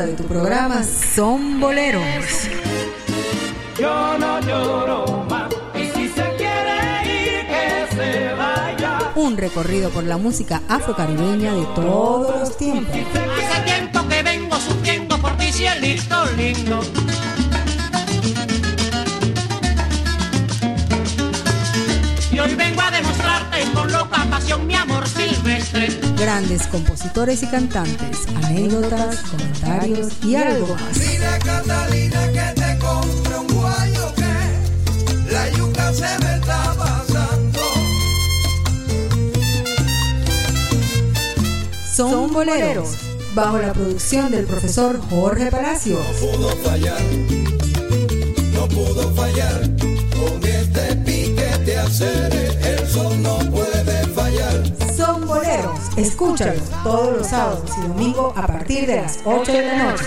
Disfruta de tu programa Son Boleros. Yo no lloro más. Y si se quiere ir, que se vaya. Un recorrido por la música afrocaribeña de todos los tiempos. Hace tiempo que vengo sufriendo por ti, cielito lindo. Y hoy vengo a demostrarte con loca pasión mi amor silvestre. Grandes compositores y cantantes, anécdotas, comentarios y algo más. Dile a Catalina que te compre un guayo que la yuca se me está pasando. Son Boleros, bajo la producción del profesor Jorge Palacios. pudo fallar, no pudo fallar. Con este piquete hacer el sol no puede Son Boleros, escúchalos todos los sábados y domingos a partir de las 8 de la noche.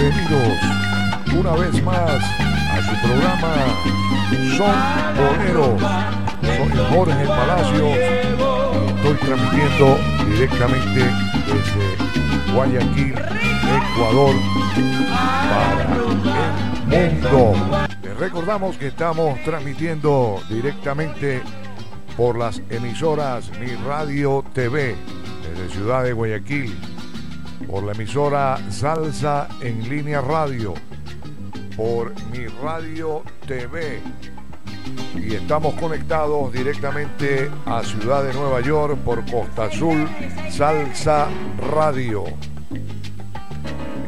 Bienvenidos una vez más a su programa Son Boleros. Soy Jorge Palacios y estoy transmitiendo directamente desde Guayaquil, Ecuador, para el mundo. Les recordamos que estamos transmitiendo directamente por las emisoras Mi Radio TV desde Ciudad de Guayaquil, por la emisora Salsa en línea radio, por Mi Radio TV y estamos conectados directamente a Ciudad de Nueva York por Costa Azul Salsa Radio.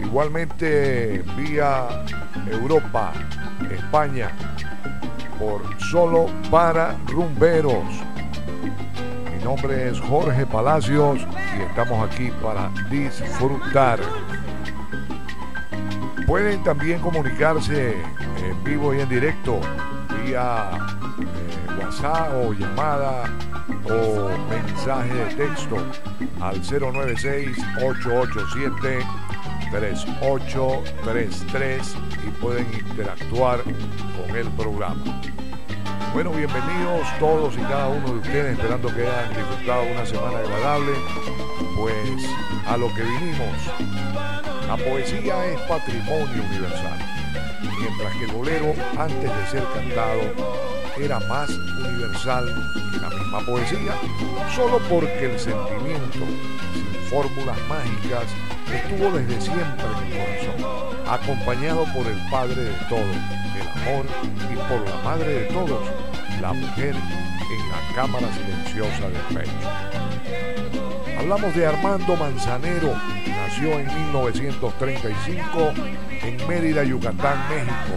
Igualmente vía Europa, España, por Solo para Rumberos. Mi nombre es Jorge Palacios y estamos aquí para disfrutar. Pueden también comunicarse en vivo y en directo vía eh, WhatsApp o llamada o mensaje de texto al 096-887-3833 y pueden interactuar con el programa. Bueno, bienvenidos todos y cada uno de ustedes, esperando que hayan disfrutado una semana agradable. Pues a lo que vinimos, la poesía es patrimonio universal, mientras que el bolero, antes de ser cantado, era más universal que la misma poesía, solo porque el sentimiento, sin fórmulas mágicas, estuvo desde siempre en el corazón, acompañado por el padre de todo, el amor, y por la madre de todos, la mujer en la cámara silenciosa del pecho. Hablamos de Armando Manzanero, nació en 1935 en Mérida, Yucatán, México,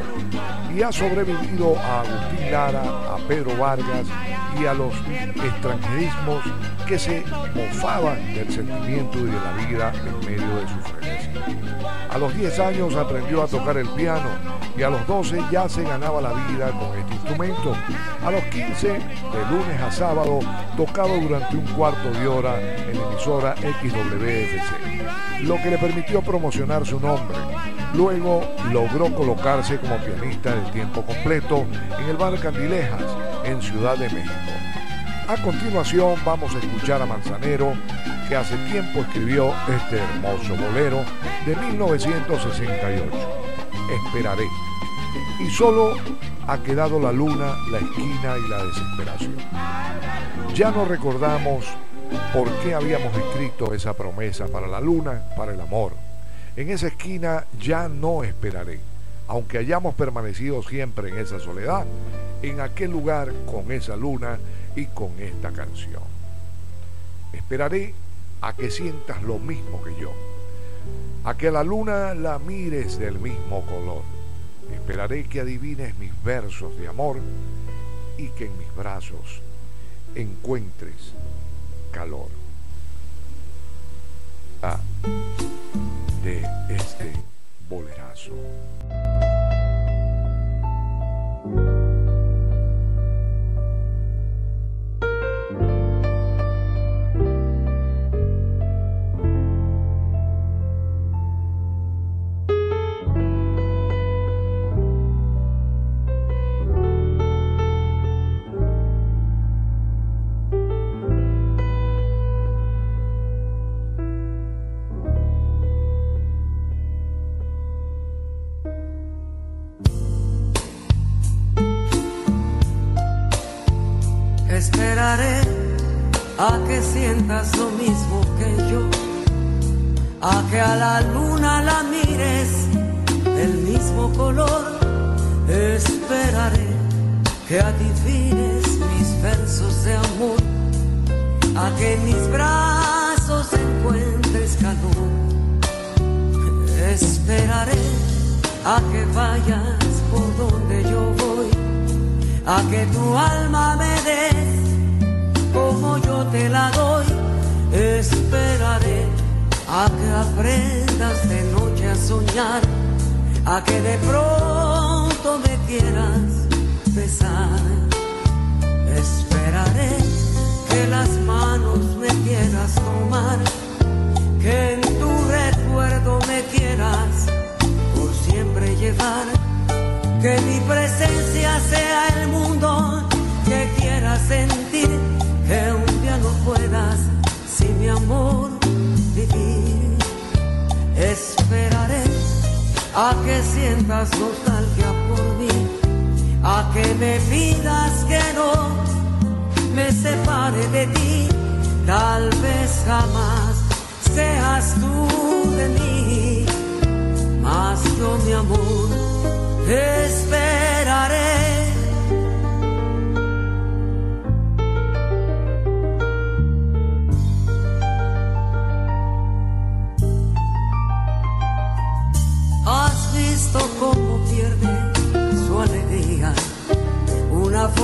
y ha sobrevivido a Agustín Lara, a Pedro Vargas y a los extranjerismos que se mofaban del sentimiento y de la vida en medio de su frenesí. A los 10 años aprendió a tocar el piano y a los 12 ya se ganaba la vida con este instrumento. A los 15, de lunes a sábado, tocaba durante un cuarto de hora en la emisora XWFC, lo que le permitió promocionar su nombre. Luego logró colocarse como pianista de tiempo completo en el bar Candilejas, en Ciudad de México. A continuación vamos a escuchar a Manzanero, que hace tiempo escribió este hermoso bolero de 1968. Esperaré. Y solo ha quedado la luna, la esquina y la desesperación. Ya no recordamos por qué habíamos escrito esa promesa para la luna, para el amor. En esa esquina ya no esperaré, aunque hayamos permanecido siempre en esa soledad, en aquel lugar con esa luna y con esta canción. Esperaré a que sientas lo mismo que yo, a que la luna la mires del mismo color, Esperaré que adivines mis versos de amor y que en mis brazos encuentres calor. De este bolerazo. lo mismo que yo, a que a la luna la mires del mismo color, esperaré que adivines mis versos de amor, a que mis brazos encuentres calor, esperaré a que vayas por donde yo voy, a que tu alma me des como yo te la doy. Esperaré a que aprendas de noche a soñar, a que de pronto me quieras besar. Esperaré que las manos me quieras tomar, que en tu recuerdo me quieras por siempre llevar, que mi presencia sea el mundo que quieras sentir que un día no puedas sin mi amor vivir. Esperaré a que sientas nostalgia por mí, a que me pidas que no me separe de ti. Tal vez jamás seas tú de mí, mas yo mi amor esperaré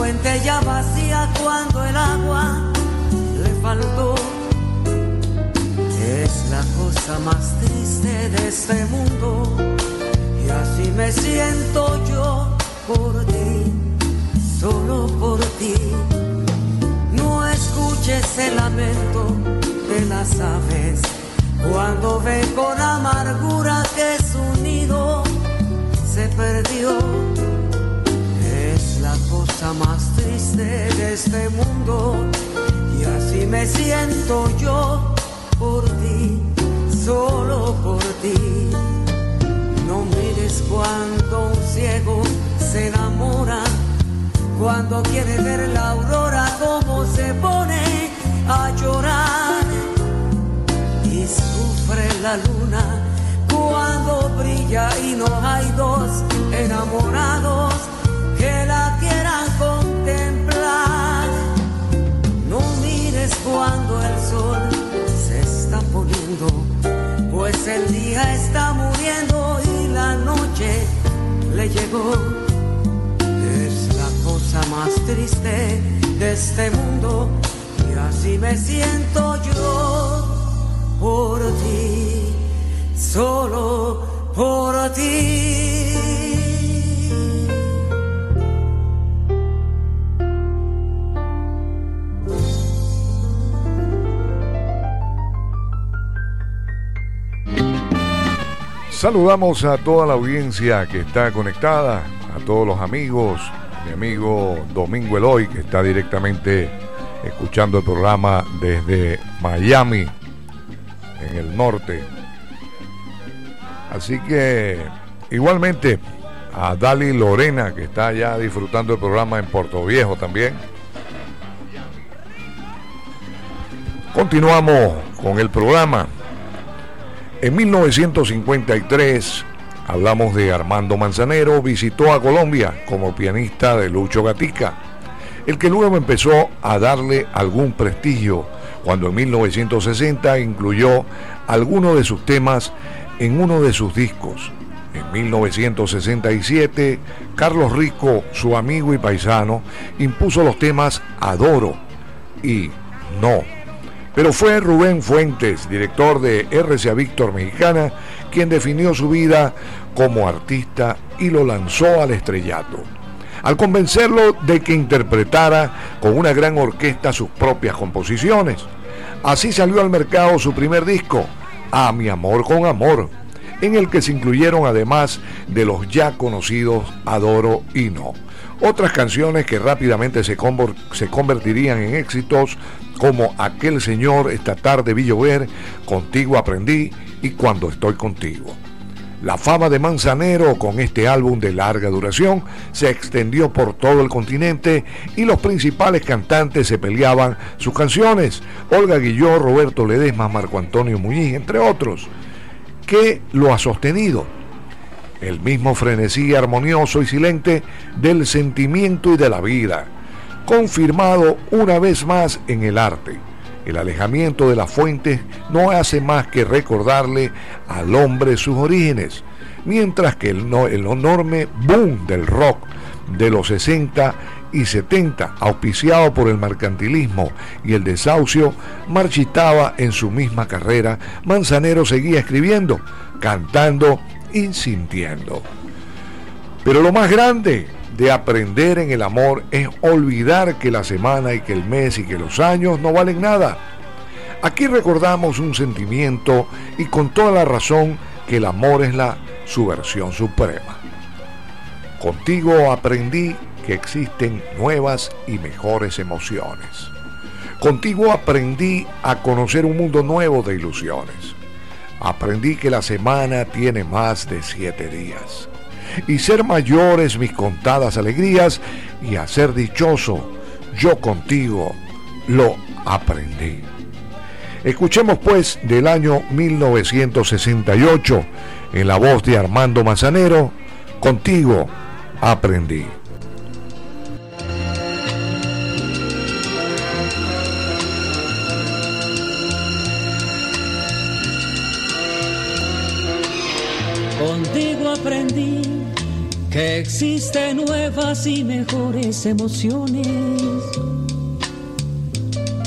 fuente ya vacía cuando el agua le faltó. Es la cosa más triste de este mundo y así me siento yo por ti, solo por ti. No escuches el lamento de las aves cuando ven con amargura que su nido se perdió más triste de este mundo y así me siento yo por ti, solo por ti. No mires cuando un ciego se enamora, cuando quiere ver la aurora, cómo se pone a llorar y sufre la luna cuando brilla y no hay dolor. le llegó. Es la cosa más triste de este mundo y así me siento yo por ti, solo por ti. Saludamos a toda la audiencia que está conectada, a todos los amigos, mi amigo Domingo Eloy, que está directamente escuchando el programa desde Miami, en el norte. Así que igualmente a Dali Lorena, que está ya disfrutando el programa en Puerto Viejo también. Continuamos con el programa. En 1953, hablamos de Armando Manzanero, visitó a Colombia como pianista de Lucho Gatica, el que luego empezó a darle algún prestigio cuando en 1960 incluyó algunos de sus temas en uno de sus discos. En 1967, Carlos Rico, su amigo y paisano, impuso los temas Adoro y No pero fue Rubén Fuentes, director de RCA Víctor Mexicana, quien definió su vida como artista y lo lanzó al estrellato. Al convencerlo de que interpretara con una gran orquesta sus propias composiciones. Así salió al mercado su primer disco, A mi amor con amor, en el que se incluyeron además de los ya conocidos Adoro y No. Otras canciones que rápidamente se, convertirían en éxitos como Aquel Señor, Esta tarde vi llover, Contigo aprendí y Cuando estoy contigo. La fama de Manzanero con este álbum de larga duración se extendió por todo el continente y los principales cantantes se peleaban sus canciones. Olga Guilló, Roberto Ledesma, Marco Antonio Muñiz, entre otros. ¿Qué lo ha sostenido? El mismo frenesí armonioso y silente del sentimiento y de la vida, confirmado una vez más en el arte. El alejamiento de las fuentes no hace más que recordarle al hombre sus orígenes, mientras que el, el enorme boom del rock de los 60 y 70, auspiciado por el mercantilismo y el desahucio, marchitaba en su misma carrera, Manzanero seguía escribiendo, cantando y sintiendo. Pero lo más grande de aprender en el amor es olvidar que la semana y que el mes y que los años no valen nada. Aquí recordamos un sentimiento y con toda la razón que el amor es la subversión suprema. Contigo aprendí que existen nuevas y mejores emociones. Contigo aprendí a conocer un mundo nuevo de ilusiones. Aprendí que la semana tiene más de siete días. Y ser mayores mis contadas alegrías y a ser dichoso, yo contigo lo aprendí. Escuchemos pues del año 1968, en la voz de Armando Manzanero, contigo aprendí. Existen nuevas y mejores emociones.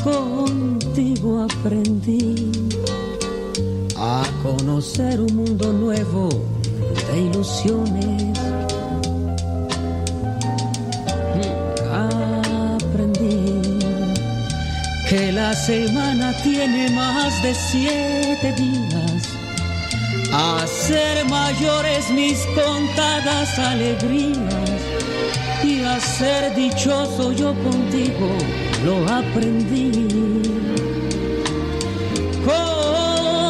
Contigo aprendí a conocer un mundo nuevo de ilusiones. Aprendí que la semana tiene más de siete días a ser mayores mis contadas alegrías y a ser dichoso yo contigo lo aprendí.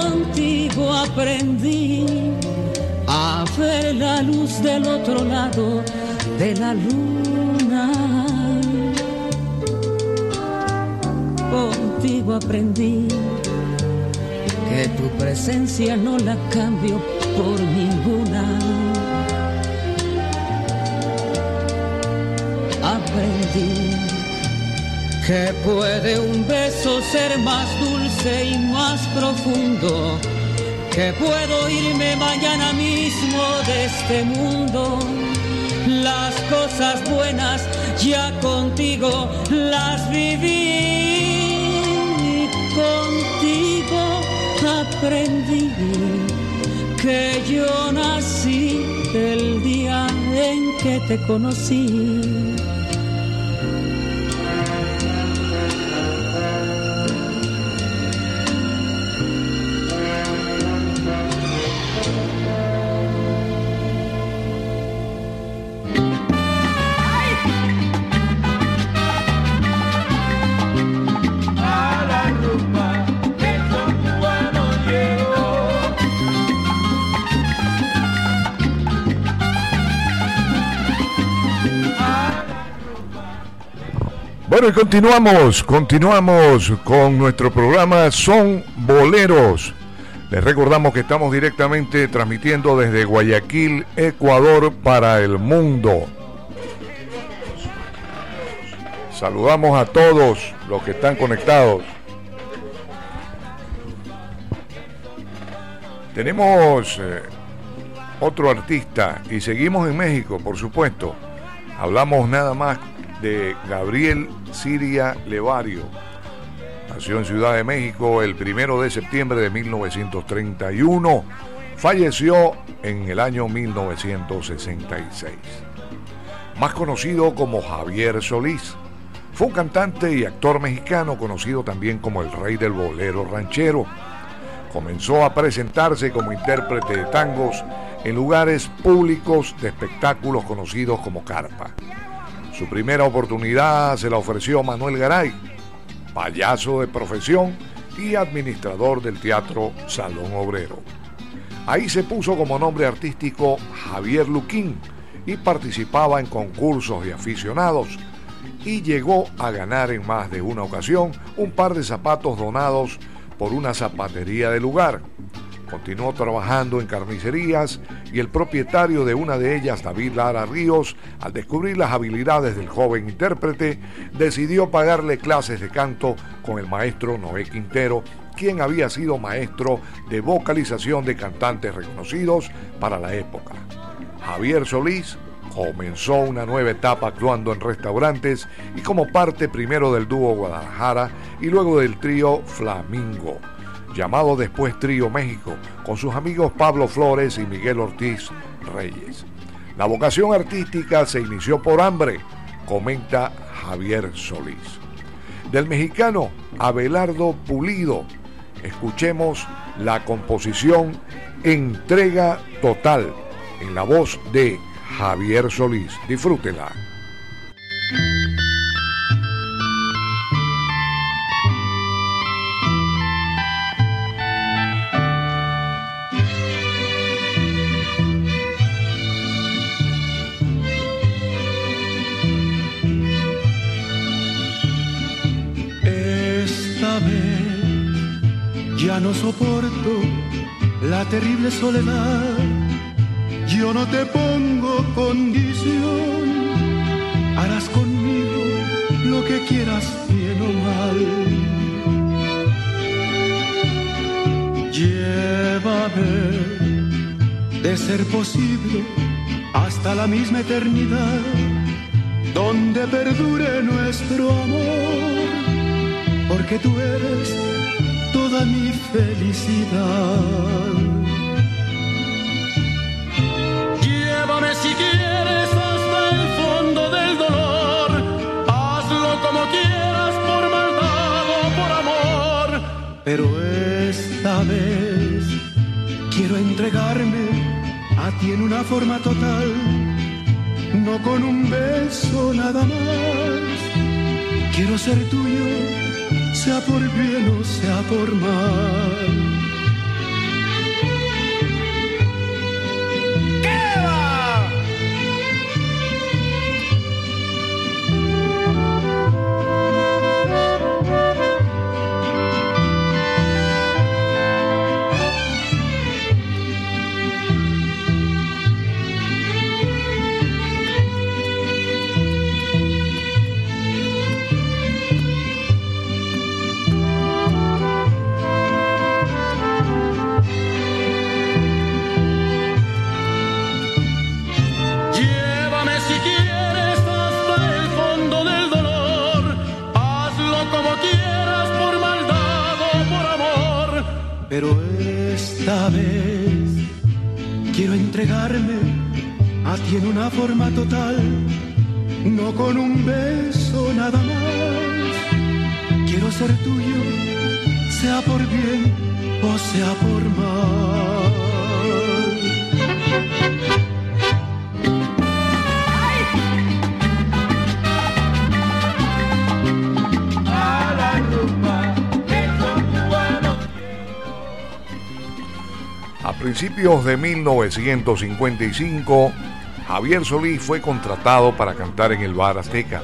Contigo aprendí a ver la luz del otro lado de la luna. Contigo aprendí que tu presencia no la cambio por ninguna. Aprendí que puede un beso ser más dulce y más profundo, que puedo irme mañana mismo de este mundo. Las cosas buenas ya contigo las viví contigo aprendí que yo nací el día en que te conocí. Bueno, y continuamos, continuamos con nuestro programa Son Boleros. Les recordamos que estamos directamente transmitiendo desde Guayaquil, Ecuador, para el mundo. Saludamos a todos los que están conectados. Tenemos eh, otro artista. Y seguimos en México, por supuesto. Hablamos nada más de Gabriel Siria Levario. Nació en Ciudad de México el primero de septiembre de 1931. Falleció en el año 1966. Más conocido como Javier Solís. Fue un cantante y actor mexicano conocido también como el rey del bolero ranchero. Comenzó a presentarse como intérprete de tangos en lugares públicos de espectáculos conocidos como carpa. Su primera oportunidad se la ofreció Manuel Garay, payaso de profesión y administrador del Teatro Salón Obrero. Ahí se puso como nombre artístico Javier Luquín y participaba en concursos de aficionados y llegó a ganar en más de una ocasión un par de zapatos donados por una zapatería del lugar. Continuó trabajando en carnicerías y el propietario de una de ellas, David Lara Ríos, al descubrir las habilidades del joven intérprete, decidió pagarle clases de canto con el maestro Noé Quintero, quien había sido maestro de vocalización de cantantes reconocidos para la época. Javier Solís comenzó una nueva etapa actuando en restaurantes y como parte primero del dúo Guadalajara y luego del trío Flamingo, llamado después Trío México, con sus amigos Pablo Flores y Miguel Ortiz Reyes. La vocación artística se inició por hambre, comenta Javier Solís. Del mexicano Abelardo Pulido, escuchemos la composición Entrega Total en la voz de Javier Solís. Disfrútela. Ya no soporto la terrible soledad yo no te pongo condición, harás conmigo lo que quieras, bien o mal. Llévame, de ser posible, hasta la misma eternidad, donde perdure nuestro amor, porque tú eres toda mi felicidad. Llévame si quieres hasta el fondo del dolor. Hazlo como quieras, por maldad o por amor. Pero esta vez quiero entregarme a ti en una forma total. No con un beso nada más. Quiero ser tuyo, sea por bien o sea por mal. Total, no con un beso nada más. Quiero ser tuyo, sea por bien o sea por mal. A principios de 1955, Javier Solís fue contratado para cantar en el Bar Azteca,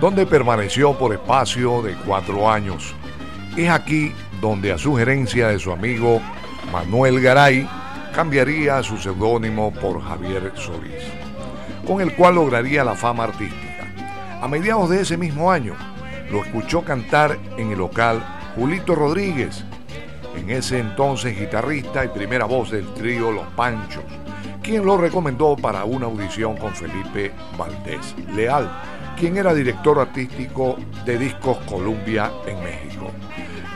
donde permaneció por espacio de cuatro años. Es aquí donde a sugerencia de su amigo Manuel Garay cambiaría su seudónimo por Javier Solís, con el cual lograría la fama artística. A mediados de ese mismo año, lo escuchó cantar en el local Julito Rodríguez, en ese entonces guitarrista y primera voz del trío Los Panchos, quien lo recomendó para una audición con Felipe Valdés Leal, quien era director artístico de Discos Columbia en México.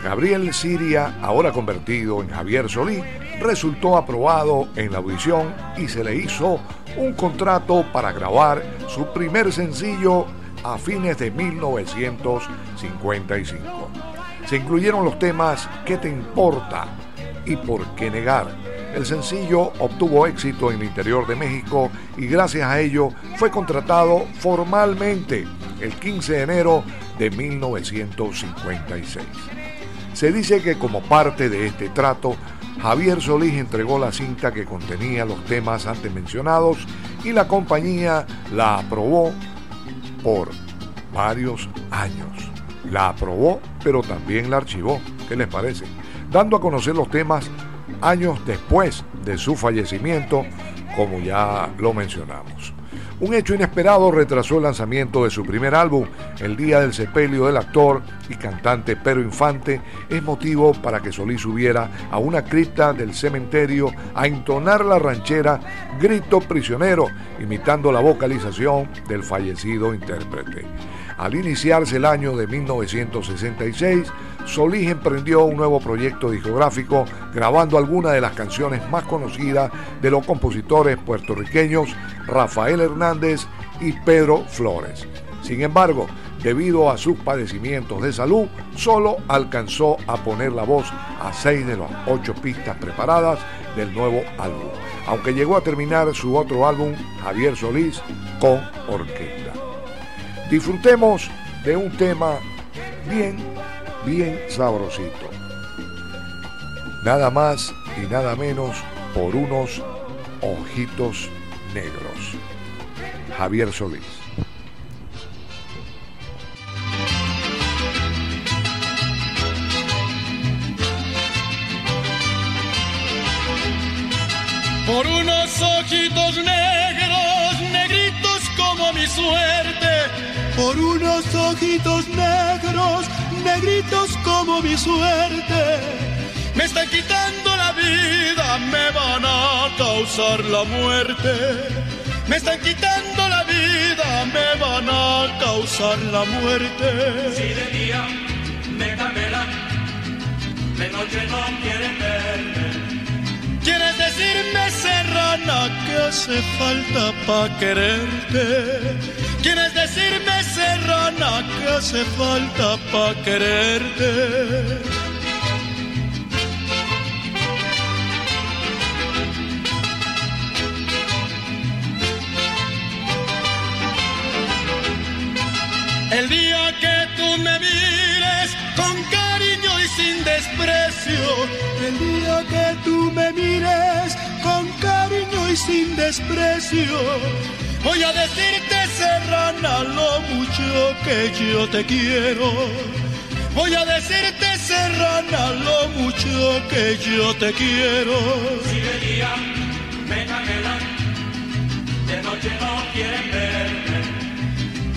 Gabriel Siria, ahora convertido en Javier Solí, resultó aprobado en la audición y se le hizo un contrato para grabar su primer sencillo a fines de 1955. Se incluyeron los temas ¿Qué te importa? y ¿Por qué negar? El sencillo obtuvo éxito en el interior de México y gracias a ello fue contratado formalmente el 15 de enero de 1956. Se dice que como parte de este trato, Javier Solís entregó la cinta que contenía los temas antes mencionados y la compañía la aprobó por varios años. La aprobó, pero también la archivó. ¿Qué les parece? Dando a conocer los temas años después de su fallecimiento, como ya lo mencionamos. Un hecho inesperado retrasó el lanzamiento de su primer álbum, El Día del Sepelio del actor y cantante Pedro Infante, es motivo para que Solís subiera a una cripta del cementerio a entonar la ranchera Grito Prisionero, imitando la vocalización del fallecido intérprete. Al iniciarse el año de 1966, Solís emprendió un nuevo proyecto discográfico grabando algunas de las canciones más conocidas de los compositores puertorriqueños Rafael Hernández y Pedro Flores. Sin embargo, debido a sus padecimientos de salud, solo alcanzó a poner la voz a seis de las ocho pistas preparadas del nuevo álbum, aunque llegó a terminar su otro álbum, Javier Solís, con orquesta. Disfrutemos de un tema bien, bien sabrosito. Nada más y nada menos por unos ojitos negros. Javier Solís. Por unos ojitos negros, como mi suerte. Por unos ojitos negros, negritos como mi suerte. Me están quitando la vida, me van a causar la muerte. Me están quitando la vida, me van a causar la muerte. Si de día me camelan, de noche no quieren verme. ¿Quieres decirme, serrana, que hace falta pa' quererte? ¿Quieres decirme, serrana, que hace falta pa' quererte? Sin desprecio, el día que tú me mires con cariño y sin desprecio, voy a decirte serrana lo mucho que yo te quiero. Voy a decirte serrana lo mucho que yo te quiero. Si de día me camelan, de noche no quieren verme.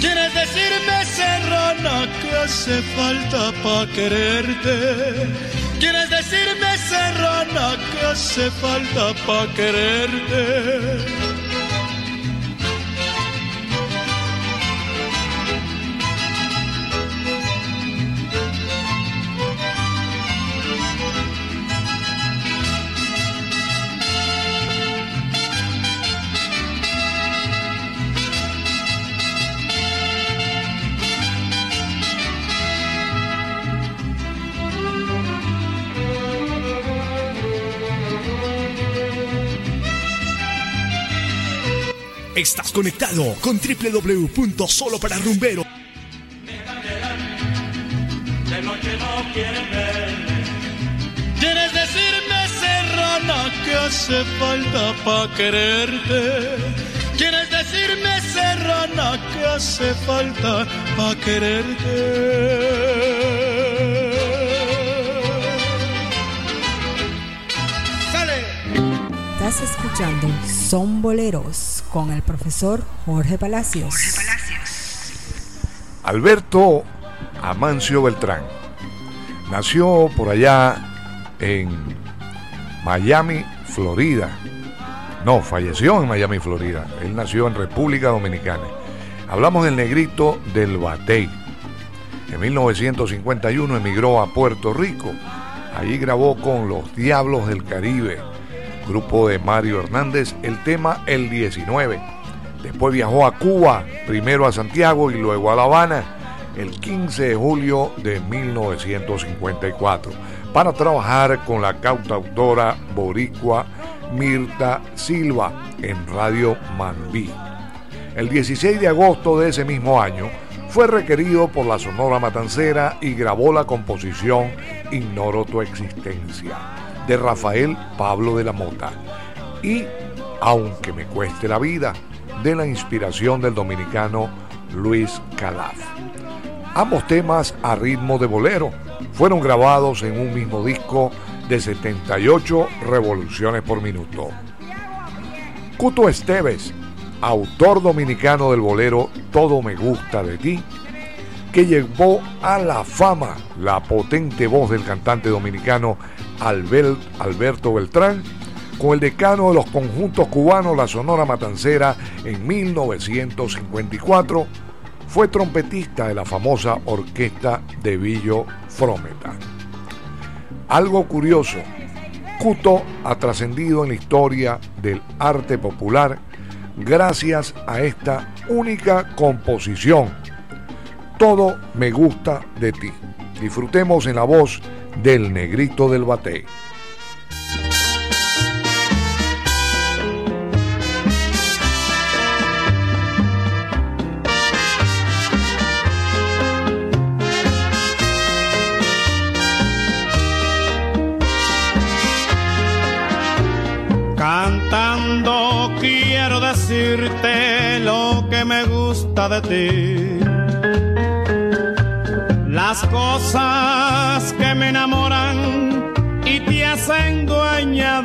¿Quieres decirme, serrana, que hace falta pa' quererte? ¿Quieres decirme, serrana, que hace falta pa' quererte? Estás conectado con www.solopararrumbero. De noche no quieren verme. ¿Quieres decirme, serrana, que hace falta pa' quererte? ¿Quieres decirme, serrana, que hace falta pa' quererte? ¡Sale! Estás escuchando Son Boleros con el profesor Jorge Palacios. Alberto Amancio Beltrán nació por allá en Miami, Florida, No, falleció en Miami, Florida. Él nació en República Dominicana. Hablamos del negrito del Batey. En 1951 emigró a Puerto Rico. Allí grabó con Los Diablos del Caribe, grupo de Mario Hernández, el tema El 19. Después viajó a Cuba, primero a Santiago y luego a La Habana, el 15 de julio de 1954, para trabajar con la cautautora boricua Mirta Silva en Radio Manbí. El 16 de agosto de ese mismo año fue requerido por la Sonora Matancera y grabó la composición Ignoro tu existencia de Rafael Pablo de la Mota y Aunque me cueste la vida de la inspiración del dominicano Luis Calaf. Ambos temas a ritmo de bolero fueron grabados en un mismo disco de 78 revoluciones por minuto. Cuto Esteves, autor dominicano del bolero Todo me gusta de ti, que llevó a la fama la potente voz del cantante dominicano Alberto Beltrán, con el decano de los conjuntos cubanos La Sonora Matancera en 1954, fue trompetista de la famosa orquesta de Villo Frometa. Algo curioso, Cuto ha trascendido en la historia del arte popular gracias a esta única composición. Todo me gusta de ti. Disfrutemos en la voz del negrito del bate. lo que me gusta de ti. Las cosas que me enamoran y te hacen dueña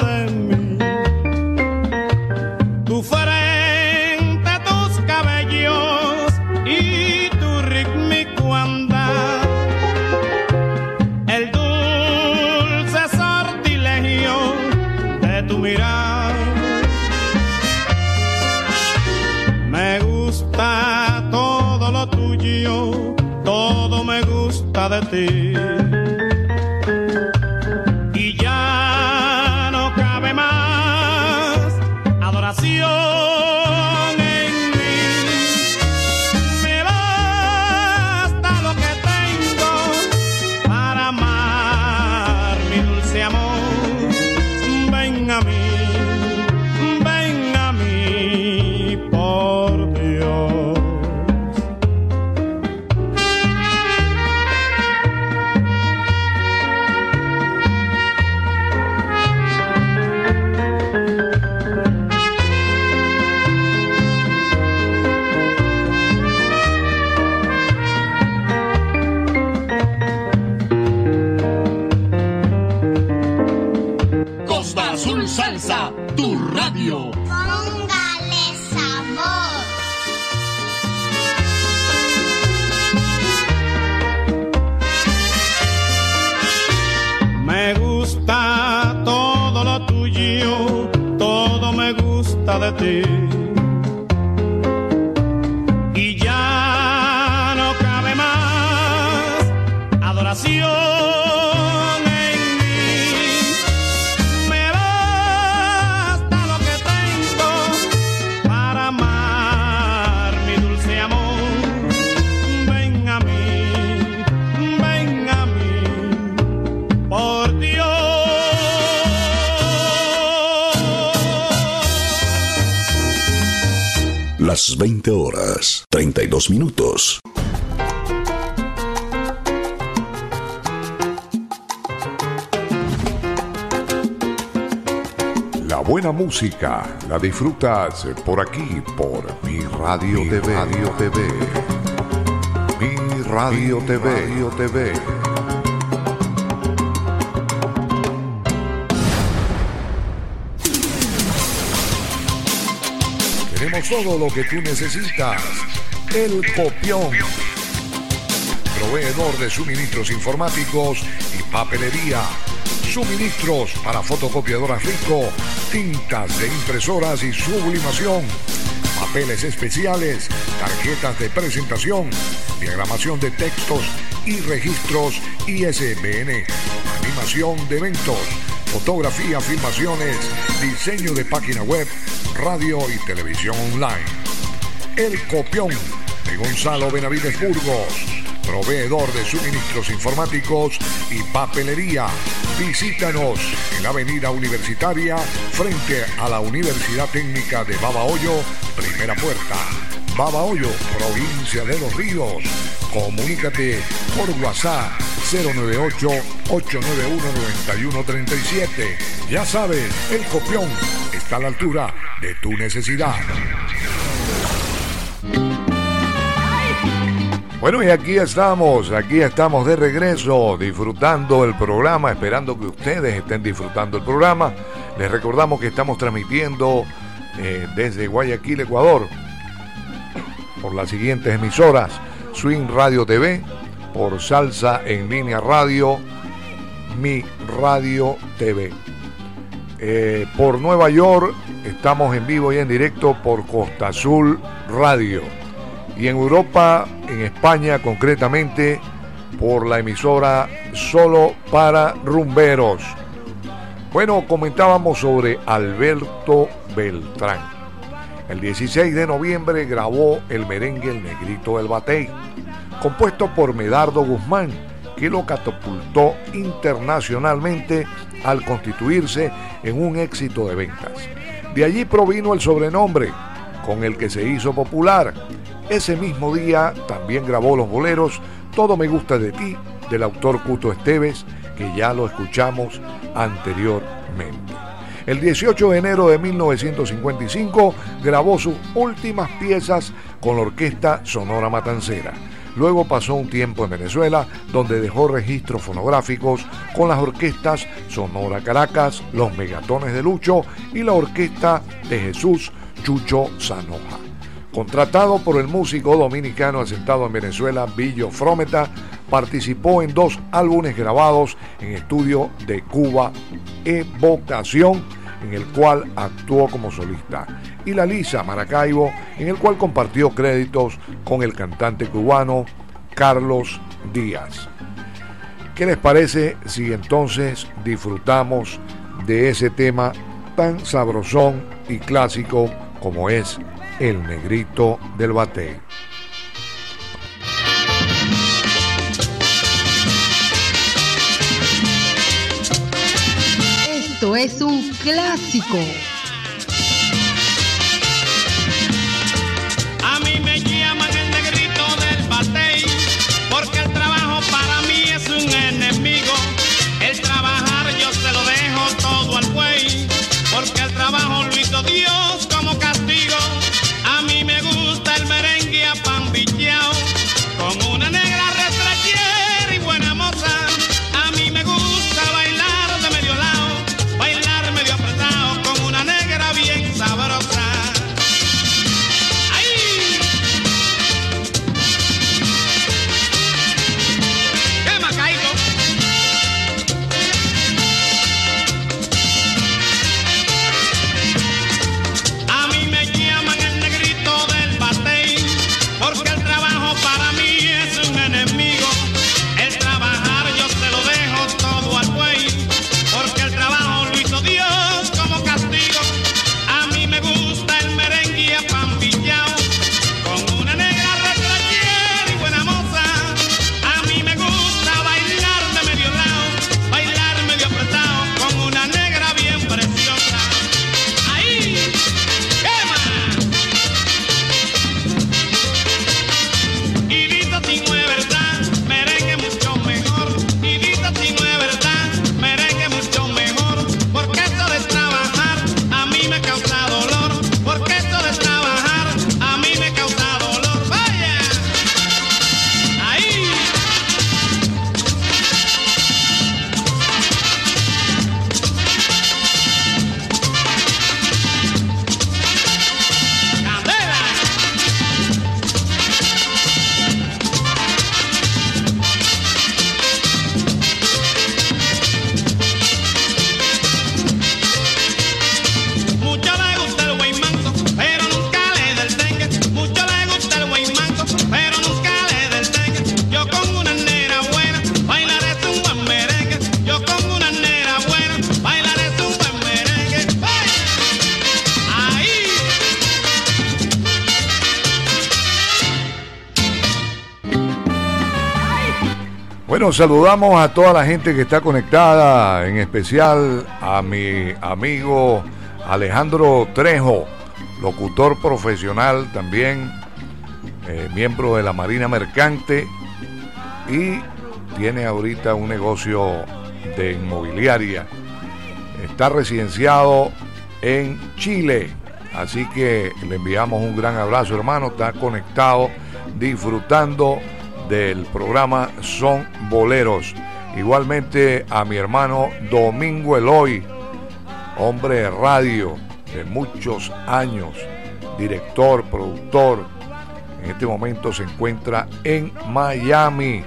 de ti. reality. Las 20 horas, 32 minutos. La buena música la disfrutas por aquí, por Mi Radio TV. Radio TV. Mi Radio TV. Radio TV. Todo lo que tú necesitas. El Copión. Proveedor de suministros informáticos y papelería. suministros para fotocopiadoras Rico, tintas de impresoras y sublimación, papeles especiales, tarjetas de presentación, diagramación de textos y registros ISBN, animación de eventos, fotografía, filmaciones, diseño de página web, radio y televisión online. El Copión de Gonzalo Benavides Burgos proveedor de suministros informáticos y papelería. Visítanos en la Avenida Universitaria frente a la Universidad Técnica de Babahoyo, primera puerta. Babahoyo, provincia de Los Ríos. Comunícate por WhatsApp 098-891-9137. Ya sabes, el copión está a la altura de tu necesidad. Bueno, y aquí estamos, aquí estamos de regreso, disfrutando el programa, esperando que ustedes estén disfrutando el programa. Les recordamos que estamos transmitiendo eh, desde Guayaquil, Ecuador, por las siguientes emisoras, Swing Radio TV, por Salsa en Línea Radio, Mi Radio TV. Eh, por Nueva York estamos en vivo y en directo por Costa Azul Radio y en Europa, en España concretamente, por la emisora Solo para Rumberos. Bueno, comentábamos sobre Alberto Beltrán. El 16 de noviembre grabó el merengue El Negrito del Batey, compuesto por Medardo Guzmán, que lo catapultó internacionalmente al constituirse en un éxito de ventas. De allí provino el sobrenombre con el que se hizo popular ese mismo día también grabó los boleros Todo me gusta de ti del autor Cuto Esteves, que ya lo escuchamos anteriormente. El 18 de enero de 1955 grabó sus últimas piezas con la orquesta Sonora Matancera. Luego pasó un tiempo en Venezuela, donde dejó registros fonográficos con las orquestas Sonora Caracas, Los Megatones de Lucho y la orquesta de Jesús Chucho Zanoja. Contratado por el músico dominicano asentado en Venezuela, Billo Frometa, participó en dos álbumes grabados en estudio de Cuba, Evocación, en el cual actuó como solista, y La Lisa Maracaibo, en el cual compartió créditos con el cantante cubano Carlos Díaz. ¿Qué les parece si entonces disfrutamos de ese tema tan sabrosón y clásico como es el negrito del bate. Es un clásico. Saludamos a toda la gente que está conectada, en especial a mi amigo Alejandro Trejo, locutor profesional también, eh, miembro de la Marina Mercante y tiene ahorita un negocio de inmobiliaria. Está residenciado en Chile, así que le enviamos un gran abrazo hermano, está conectado, disfrutando del programa Son Boleros. Igualmente a mi hermano Domingo Eloy, hombre de radio de muchos años, director, productor. En este momento se encuentra en Miami.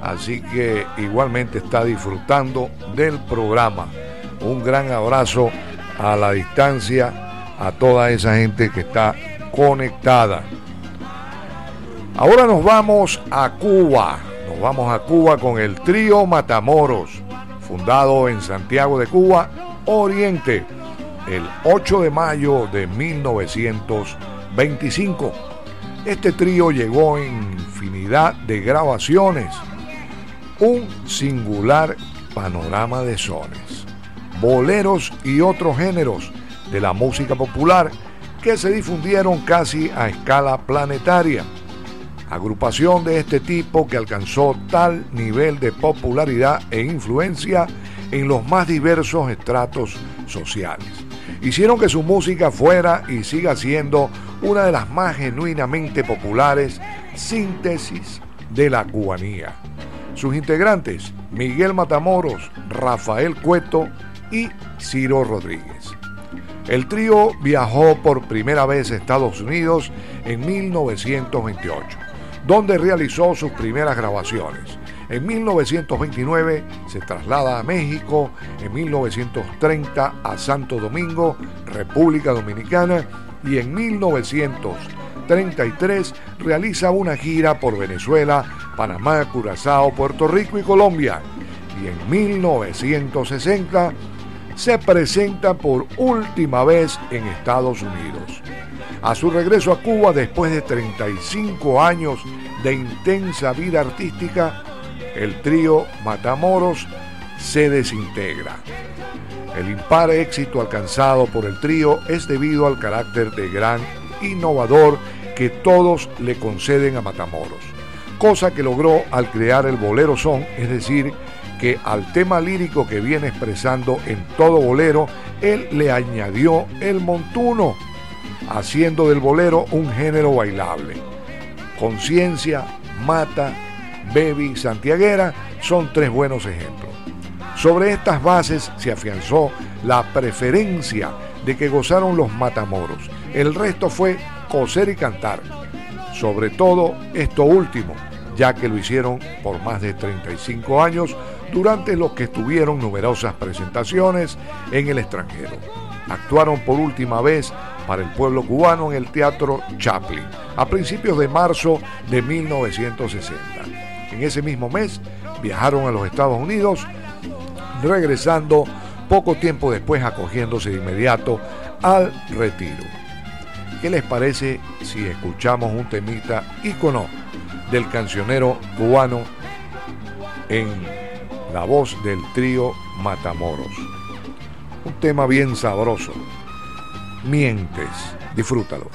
Así que igualmente está disfrutando del programa. Un gran abrazo a la distancia a toda esa gente que está conectada. Ahora nos vamos a Cuba. Vamos a Cuba con el trío Matamoros, fundado en Santiago de Cuba, Oriente, el 8 de mayo de 1925. Este trío llegó en infinidad de grabaciones, un singular panorama de sones, boleros y otros géneros de la música popular que se difundieron casi a escala planetaria agrupación de este tipo que alcanzó tal nivel de popularidad e influencia en los más diversos estratos sociales. Hicieron que su música fuera y siga siendo una de las más genuinamente populares síntesis de la cubanía. Sus integrantes, Miguel Matamoros, Rafael Cueto y Ciro Rodríguez. El trío viajó por primera vez a Estados Unidos en 1928 donde realizó sus primeras grabaciones. En 1929 se traslada a México, en 1930 a Santo Domingo, República Dominicana, y en 1933 realiza una gira por Venezuela, Panamá, Curazao, Puerto Rico y Colombia. Y en 1960 se presenta por última vez en Estados Unidos. A su regreso a Cuba después de 35 años de intensa vida artística, el trío Matamoros se desintegra. El impar éxito alcanzado por el trío es debido al carácter de gran innovador que todos le conceden a Matamoros, cosa que logró al crear el bolero son, es decir, que al tema lírico que viene expresando en todo bolero, él le añadió el montuno haciendo del bolero un género bailable. Conciencia, Mata, Baby, Santiaguera son tres buenos ejemplos. Sobre estas bases se afianzó la preferencia de que gozaron los matamoros. El resto fue coser y cantar. Sobre todo esto último, ya que lo hicieron por más de 35 años durante los que estuvieron numerosas presentaciones en el extranjero. Actuaron por última vez para el pueblo cubano en el Teatro Chaplin a principios de marzo de 1960. En ese mismo mes viajaron a los Estados Unidos, regresando poco tiempo después acogiéndose de inmediato al retiro. ¿Qué les parece si escuchamos un temita ícono del cancionero cubano en la voz del trío Matamoros? Un tema bien sabroso mientes. Disfrútalo.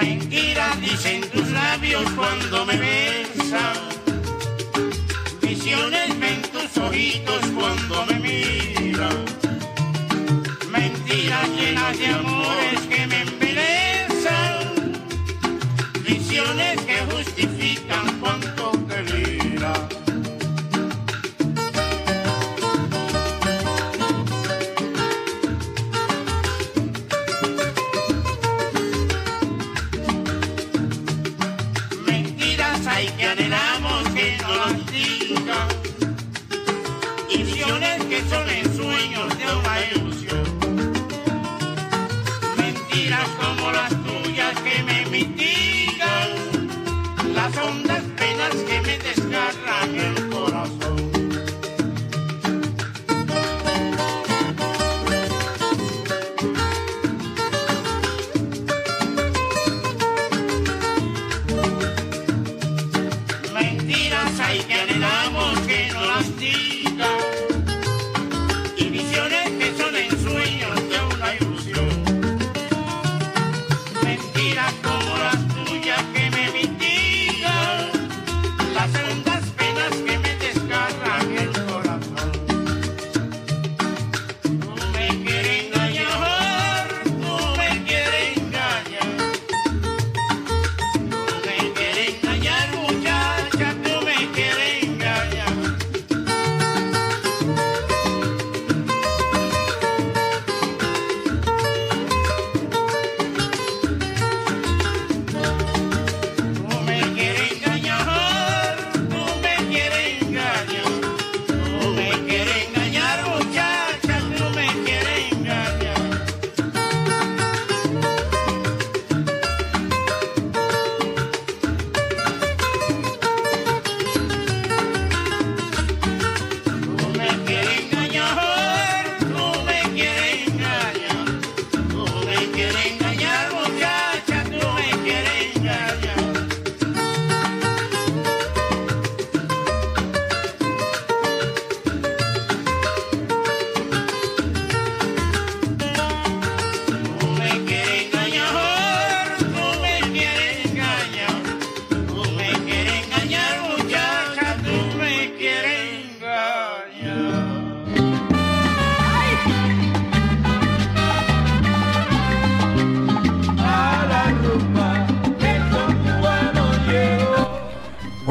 Mentiras dicen tus labios cuando me besan. Visiones ven tus ojitos cuando me miran. Mentiras llenas de amores que me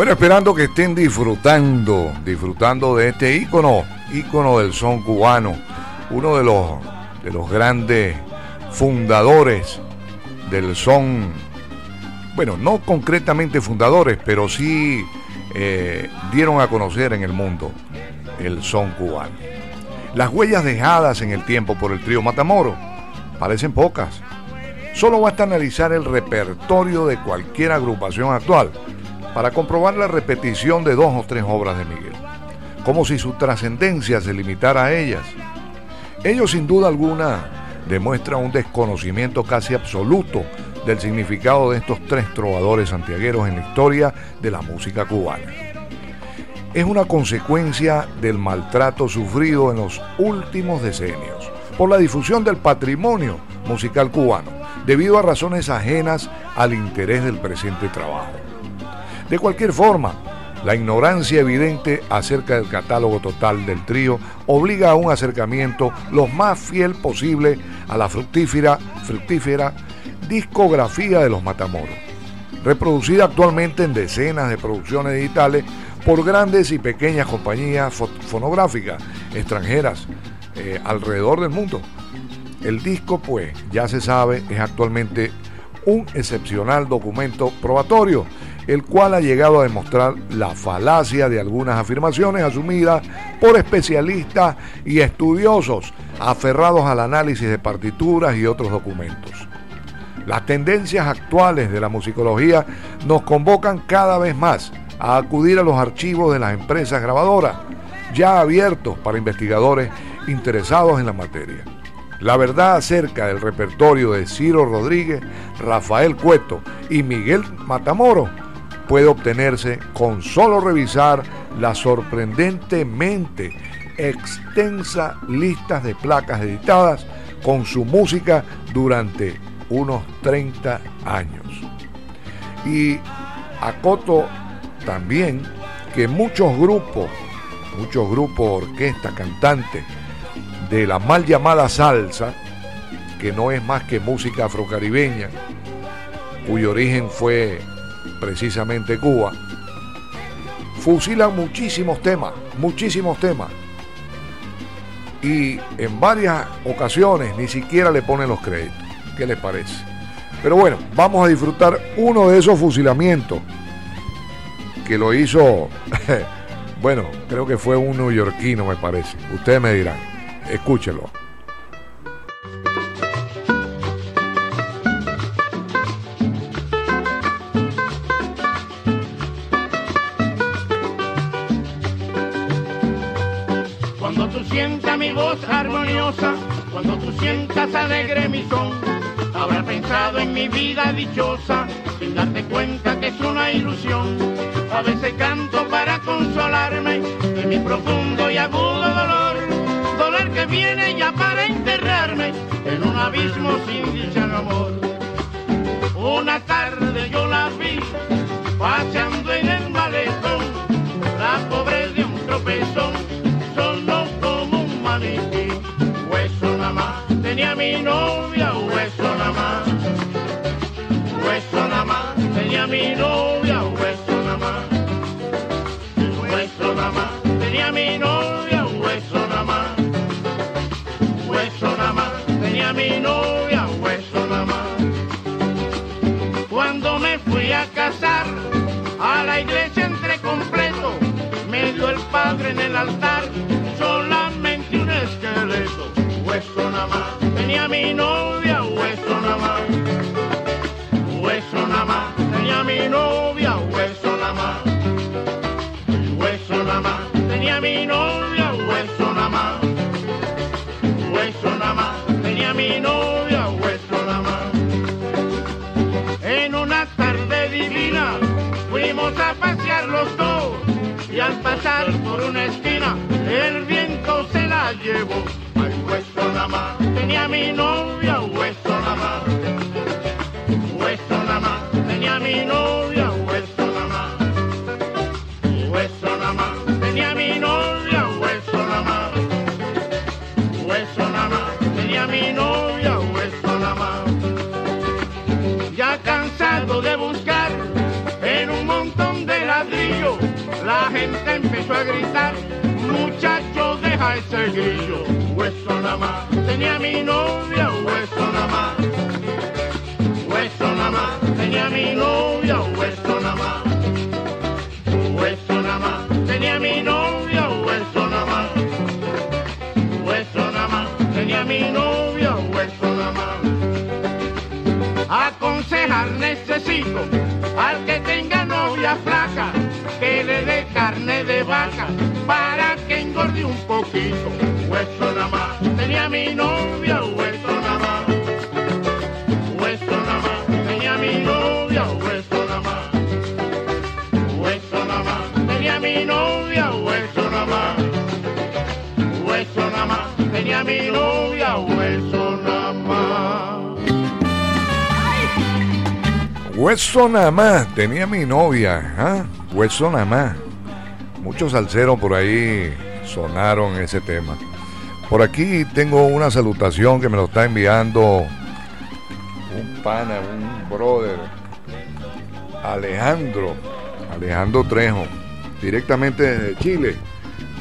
Esperando que estén disfrutando, disfrutando de este ícono, ícono del son cubano, uno de los, de los grandes fundadores del son, bueno, no concretamente fundadores, pero sí eh, dieron a conocer en el mundo el son cubano. Las huellas dejadas en el tiempo por el trío Matamoro parecen pocas. Solo basta analizar el repertorio de cualquier agrupación actual para comprobar la repetición de dos o tres obras de Miguel, como si su trascendencia se limitara a ellas. Ello sin duda alguna demuestra un desconocimiento casi absoluto del significado de estos tres trovadores santiagueros en la historia de la música cubana. Es una consecuencia del maltrato sufrido en los últimos decenios por la difusión del patrimonio musical cubano, debido a razones ajenas al interés del presente trabajo. De cualquier forma, la ignorancia evidente acerca del catálogo total del trío obliga a un acercamiento lo más fiel posible a la fructífera, discografía de los Matamoros, reproducida actualmente en decenas de producciones digitales por grandes y pequeñas compañías fonográficas extranjeras eh, alrededor del mundo. El disco, pues, ya se sabe, es actualmente un excepcional documento probatorio, el cual ha llegado a demostrar la falacia de algunas afirmaciones asumidas por especialistas y estudiosos aferrados al análisis de partituras y otros documentos. Las tendencias actuales de la musicología nos convocan cada vez más a acudir a los archivos de las empresas grabadoras, ya abiertos para investigadores interesados en la materia. La verdad acerca del repertorio de Ciro Rodríguez, Rafael Cueto y Miguel Matamoro puede obtenerse con solo revisar la sorprendentemente extensa lista de placas editadas con su música durante unos 30 años. Y acoto también que muchos grupos, muchos grupos, orquesta, cantantes de la mal llamada salsa, que no es más que música afrocaribeña, cuyo origen fue precisamente Cuba, fusilan muchísimos temas, muchísimos temas. Y en varias ocasiones ni siquiera le ponen los créditos. ¿Qué les parece? Pero bueno, vamos a disfrutar uno de esos fusilamientos que lo hizo, bueno, creo que fue un neoyorquino, me parece. Ustedes me dirán, escúchelo. Voz armoniosa, cuando tú sientas alegre mi son, habrás pensado en mi vida dichosa, sin darte cuenta que es una ilusión. A veces canto para consolarme de mi profundo y agudo dolor, dolor que viene ya para enterrarme en un abismo sin dicha amor. Una tarde yo la vi paseando en el mi novia, hueso nada más, hueso nada más, tenía mi novia, hueso nada más, hueso nada más, tenía mi novia, hueso nada más, hueso nada más, tenía mi novia, hueso nada más. Cuando me fui a casar, a la iglesia entré completo, me dio el padre en el altar, solamente un esqueleto, hueso nada más, tenía mi novia, hueso nada más, hueso nada más, tenía mi novia, hueso nada más, hueso nada más, tenía mi novia, hueso nada más, hueso nada más, tenía mi novia, hueso nada más. En una tarde divina fuimos a pasear los dos y al pasar por una esquina el viento se la llevó. Tenía mi novia, hueso nada más. Hueso nada más, tenía mi novia, hueso nada más. Hueso nada más, tenía mi novia, hueso nada más. Hueso nada más, tenía mi novia, hueso nada más ya cansado de buscar en un montón de ladrillos grillo, la gente empezó a gritar, muchacho deja ese grillo, hueso nada más, tenía mi novia, hueso nada más, hueso nada más, tenía mi novia, hueso nada más, hueso nada más, tenía mi novia, hueso nada más, hueso nada más, tenía mi novia, hueso nada más. Aconsejar necesito al que tenga novia flaca que le dé carne de vaca para que engorde un poquito. Hueso nada más, tenía mi novia, hueso nada más. Hueso nada más, tenía mi novia, hueso nada más. Hueso nada más, tenía mi novia, hueso nada más. Hueso nada más, tenía mi novia, hueso nada más. Hueso nada más, tenía mi novia, ¿ah? Hueso nada más. Muchos salseros por ahí sonaron ese tema. Por aquí tengo una salutación que me lo está enviando un pana, un brother, Alejandro, Alejandro Trejo, directamente desde Chile.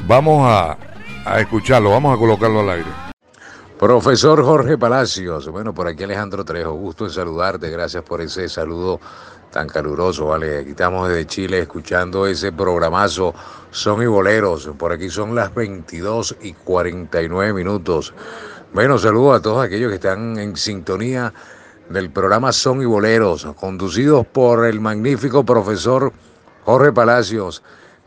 Vamos a, a escucharlo, vamos a colocarlo al aire. Profesor Jorge Palacios, bueno, por aquí Alejandro Trejo, gusto en saludarte, gracias por ese saludo tan caluroso, ¿vale? Aquí estamos desde Chile escuchando ese programazo Son y Boleros, por aquí son las 22 y 49 minutos. Bueno, saludo a todos aquellos que están en sintonía del programa Son y Boleros, conducidos por el magnífico profesor Jorge Palacios.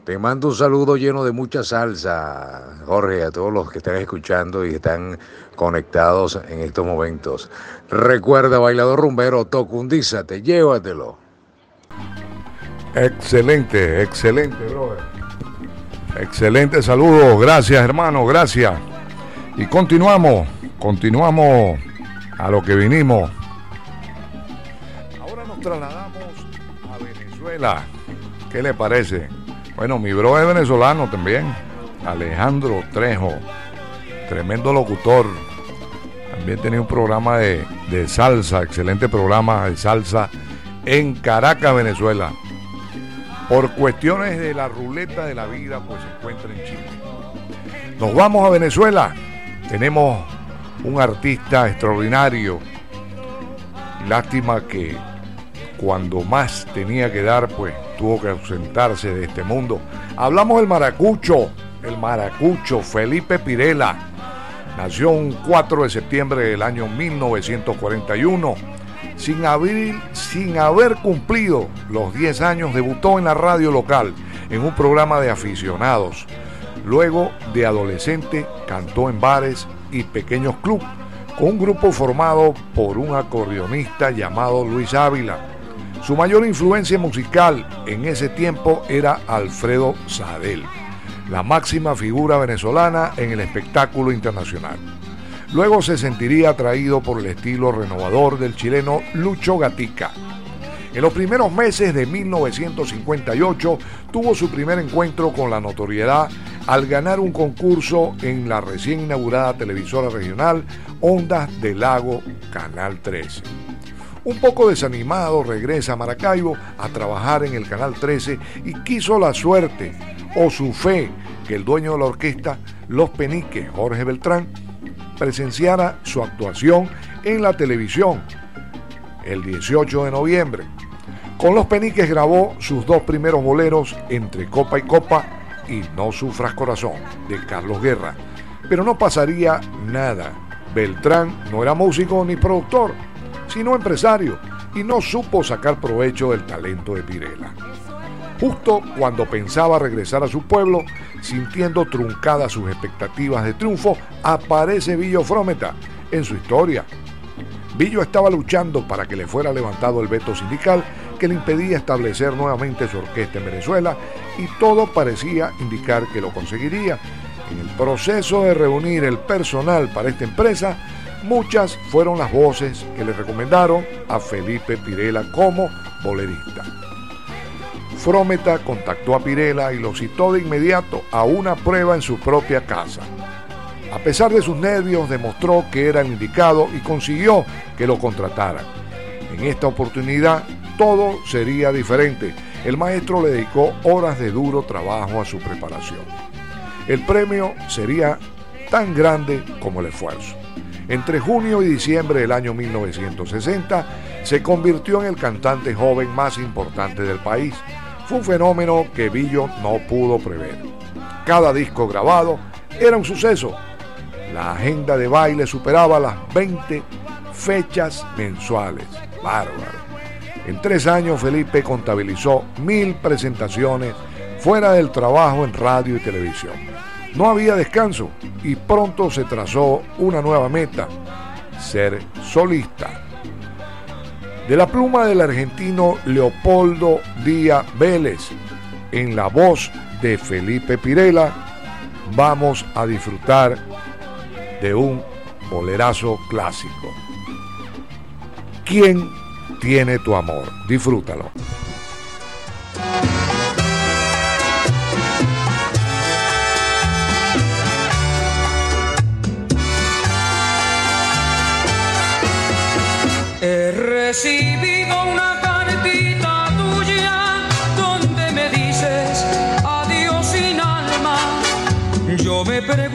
Te mando un saludo lleno de mucha salsa, Jorge, a todos los que están escuchando y están conectados en estos momentos. Recuerda, bailador rumbero, tocundízate, llévatelo. Excelente, excelente, brother. Excelente saludo, gracias hermano, gracias. Y continuamos, continuamos a lo que vinimos. Ahora nos trasladamos a Venezuela. ¿Qué le parece? Bueno, mi bro es venezolano también, Alejandro Trejo, tremendo locutor. También tenía un programa de, de salsa, excelente programa de salsa en Caracas, Venezuela. Por cuestiones de la ruleta de la vida, pues se encuentra en Chile. Nos vamos a Venezuela. Tenemos un artista extraordinario. Lástima que cuando más tenía que dar, pues tuvo que ausentarse de este mundo. Hablamos del maracucho, el maracucho Felipe Pirela. Nació un 4 de septiembre del año 1941. Sin haber, sin haber cumplido los 10 años, debutó en la radio local en un programa de aficionados. Luego de adolescente, cantó en bares y pequeños clubes con un grupo formado por un acordeonista llamado Luis Ávila. Su mayor influencia musical en ese tiempo era Alfredo Sadel, la máxima figura venezolana en el espectáculo internacional. Luego se sentiría atraído por el estilo renovador del chileno Lucho Gatica. En los primeros meses de 1958 tuvo su primer encuentro con la notoriedad al ganar un concurso en la recién inaugurada televisora regional Ondas del Lago Canal 13. Un poco desanimado regresa a Maracaibo a trabajar en el Canal 13 y quiso la suerte o su fe que el dueño de la orquesta Los Peniques, Jorge Beltrán, presenciara su actuación en la televisión el 18 de noviembre. Con Los Peniques grabó sus dos primeros boleros entre Copa y Copa y No Sufras Corazón de Carlos Guerra. Pero no pasaría nada. Beltrán no era músico ni productor, sino empresario y no supo sacar provecho del talento de Pirela. Justo cuando pensaba regresar a su pueblo, sintiendo truncadas sus expectativas de triunfo, aparece Villo Frometa en su historia. Villo estaba luchando para que le fuera levantado el veto sindical que le impedía establecer nuevamente su orquesta en Venezuela y todo parecía indicar que lo conseguiría. En el proceso de reunir el personal para esta empresa, muchas fueron las voces que le recomendaron a Felipe Pirela como bolerista. Frometa contactó a Pirela y lo citó de inmediato a una prueba en su propia casa. A pesar de sus nervios, demostró que era el indicado y consiguió que lo contrataran. En esta oportunidad todo sería diferente el maestro le dedicó horas de duro trabajo a su preparación. El premio sería tan grande como el esfuerzo. Entre junio y diciembre del año 1960 se convirtió en el cantante joven más importante del país. Fue un fenómeno que Billo no pudo prever. Cada disco grabado era un suceso. La agenda de baile superaba las 20 fechas mensuales. Bárbaro. En tres años Felipe contabilizó mil presentaciones fuera del trabajo en radio y televisión. No había descanso y pronto se trazó una nueva meta, ser solista. De la pluma del argentino Leopoldo Díaz Vélez, en la voz de Felipe Pirela, vamos a disfrutar de un bolerazo clásico. ¿Quién tiene tu amor? Disfrútalo. Recibido una cartita tuya donde me dices adiós sin alma. Yo me pregunto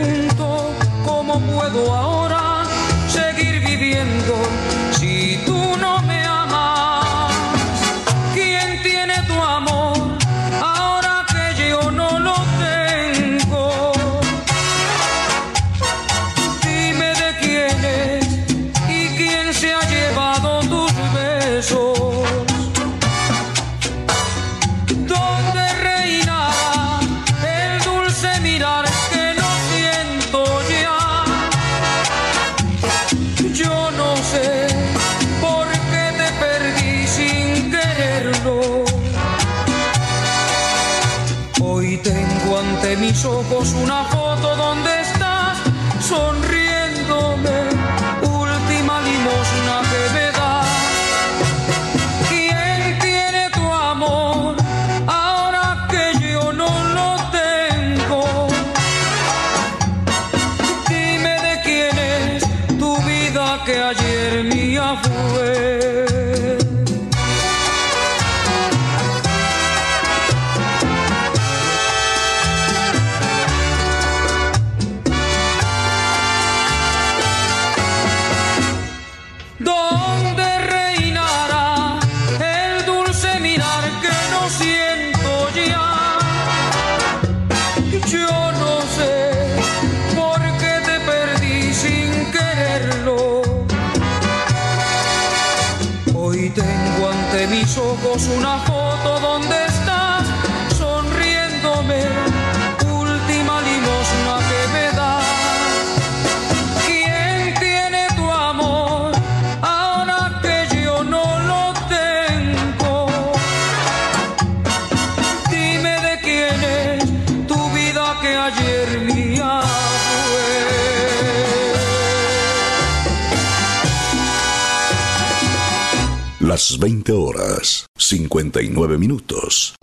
halfway. Las 20 horas, 59 minutos.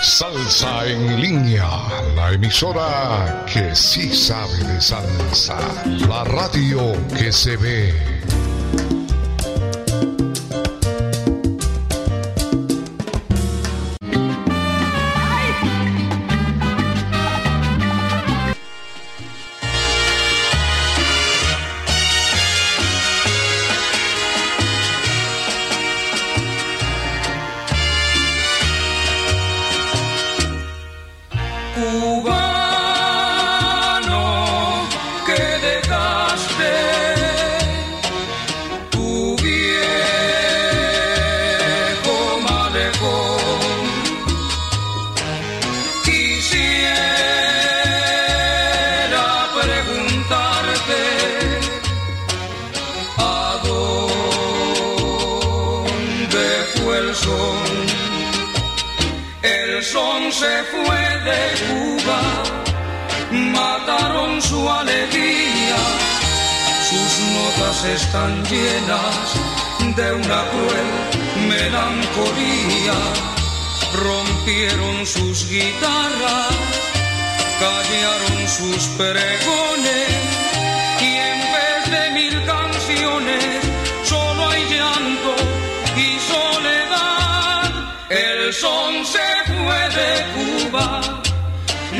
Salsa en línea, la emisora que sí sabe de salsa, la radio que se ve.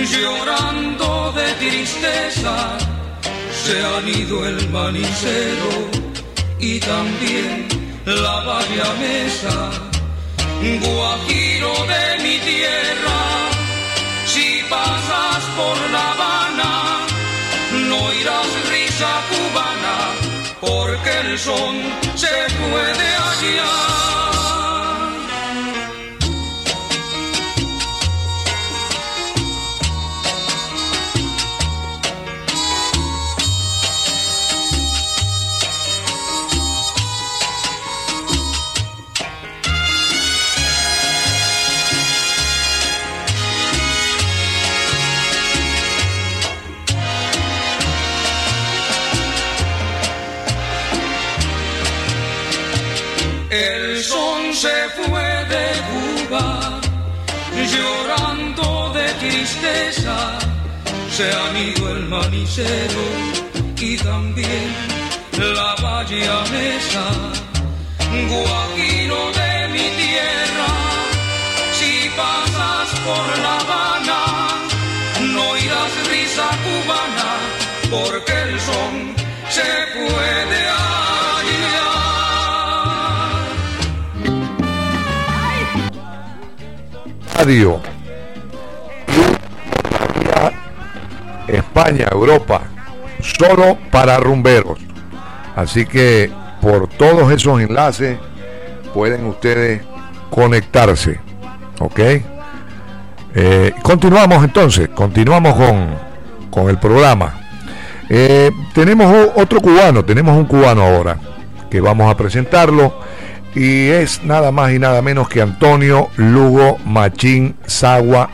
Llorando de tristeza, se han ido el manicero y también la valla mesa, guajiro de mi tierra, si pasas por La Habana, no irás risa cubana, porque el son se puede hallar. Se fue de Cuba, llorando de tristeza, se han ido el manicero y también la valle mesa, guajiro de mi tierra, si pasas por La Habana, no irás risa cubana, porque el son se puede Radio. España, Europa, solo para rumberos. Así que por todos esos enlaces pueden ustedes conectarse. ¿Ok? Eh, continuamos entonces, continuamos con, con el programa. Eh, tenemos otro cubano, tenemos un cubano ahora que vamos a presentarlo y es nada más y nada menos que Antonio Lugo Machín Sagua.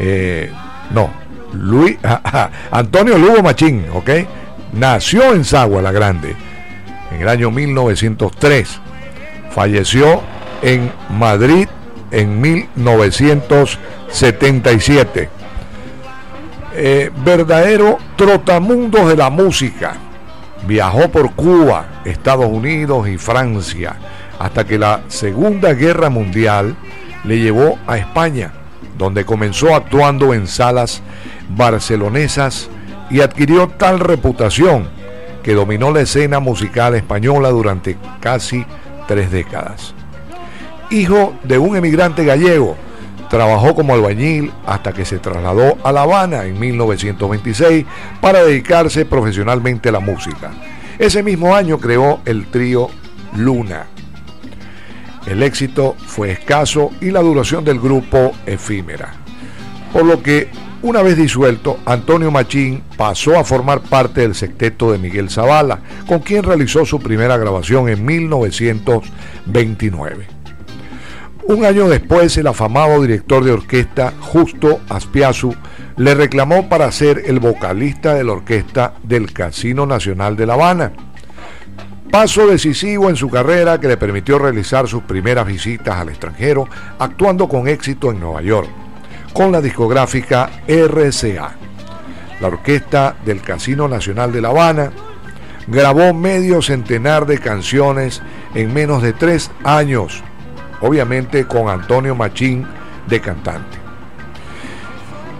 eh, no, Luis, Antonio Lugo Machín, ¿ok? Nació en Sagua la Grande en el año 1903. Falleció en Madrid en 1977. Eh, verdadero trotamundos de la música. Viajó por Cuba, Estados Unidos y Francia hasta que la Segunda Guerra Mundial le llevó a España, donde comenzó actuando en salas barcelonesas y adquirió tal reputación que dominó la escena musical española durante casi tres décadas. Hijo de un emigrante gallego, trabajó como albañil hasta que se trasladó a La Habana en 1926 para dedicarse profesionalmente a la música. Ese mismo año creó el trío Luna. El éxito fue escaso y la duración del grupo efímera. Por lo que, una vez disuelto, Antonio Machín pasó a formar parte del sexteto de Miguel Zavala, con quien realizó su primera grabación en 1929. Un año después, el afamado director de orquesta Justo Aspiazu le reclamó para ser el vocalista de la orquesta del Casino Nacional de La Habana. Paso decisivo en su carrera que le permitió realizar sus primeras visitas al extranjero, actuando con éxito en Nueva York, con la discográfica RCA. La orquesta del Casino Nacional de La Habana grabó medio centenar de canciones en menos de tres años, obviamente con Antonio Machín de cantante.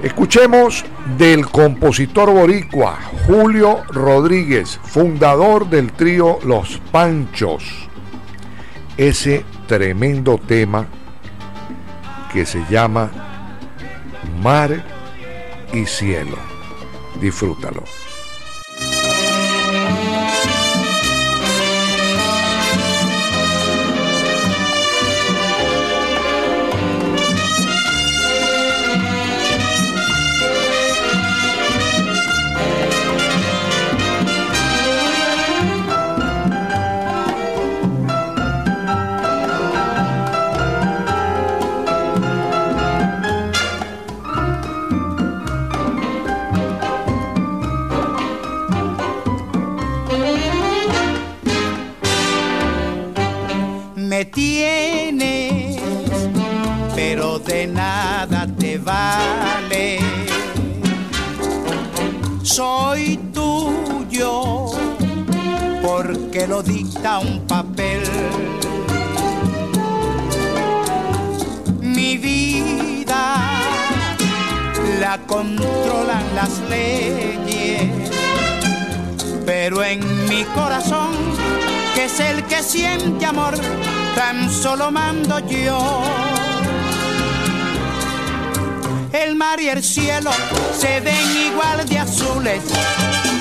Escuchemos del compositor boricua Julio Rodríguez, fundador del trío Los Panchos, ese tremendo tema que se llama Mar y Cielo. Disfrútalo. Soy tuyo porque lo dicta un papel. Mi vida la controlan las leyes. Pero en mi corazón, que es el que siente amor, tan solo mando yo. El mar y el cielo se ven igual de azules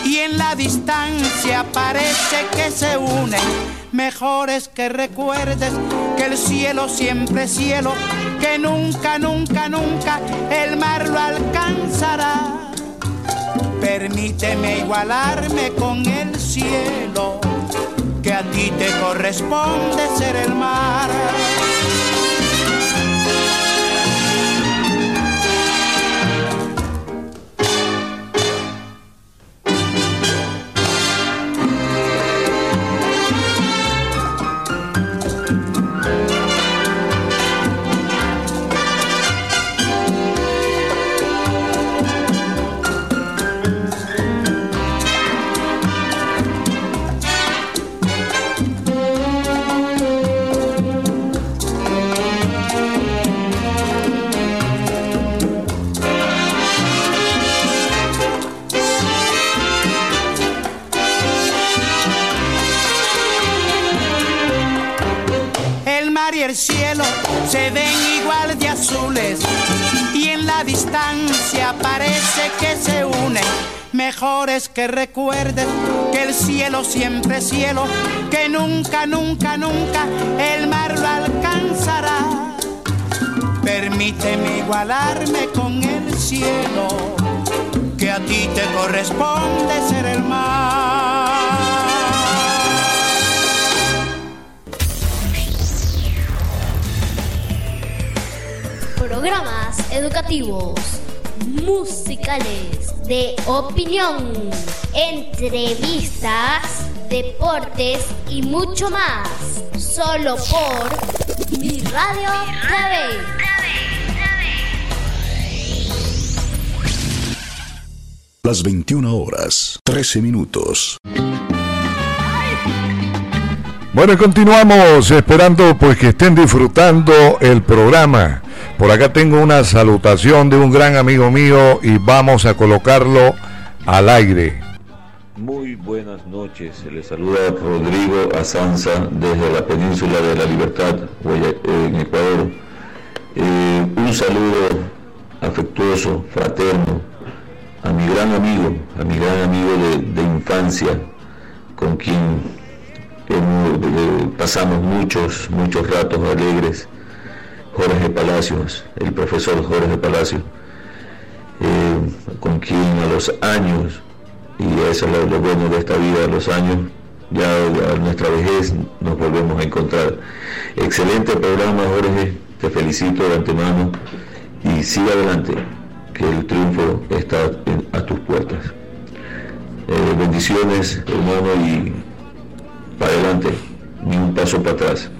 y en la distancia parece que se unen. Mejor es que recuerdes que el cielo siempre es cielo, que nunca, nunca, nunca el mar lo alcanzará. Permíteme igualarme con el cielo, que a ti te corresponde ser el mar. Que recuerdes que el cielo siempre es cielo, que nunca, nunca, nunca el mar lo alcanzará. Permíteme igualarme con el cielo, que a ti te corresponde ser el mar. programas educativos, musicales, de opinión, entrevistas, deportes y mucho más. Solo por Mi Radio. Las 21 horas, 13 minutos. Bueno, continuamos esperando pues que estén disfrutando el programa. Por acá tengo una salutación de un gran amigo mío y vamos a colocarlo al aire. Muy buenas noches, se le saluda Rodrigo Azanza desde la península de la Libertad en Ecuador. Eh, un saludo afectuoso, fraterno, a mi gran amigo, a mi gran amigo de, infancia, con quien eh, pasamos muchos, muchos ratos alegres Jorge Palacios, el profesor Jorge Palacios, eh, con quien a los años, y eso es lo, bueno de esta vida, a los años, ya a nuestra vejez nos volvemos a encontrar. Excelente programa Jorge, te felicito de antemano y sigue adelante, que el triunfo está a tus puertas. Eh, bendiciones hermano y para adelante, ni un paso para atrás.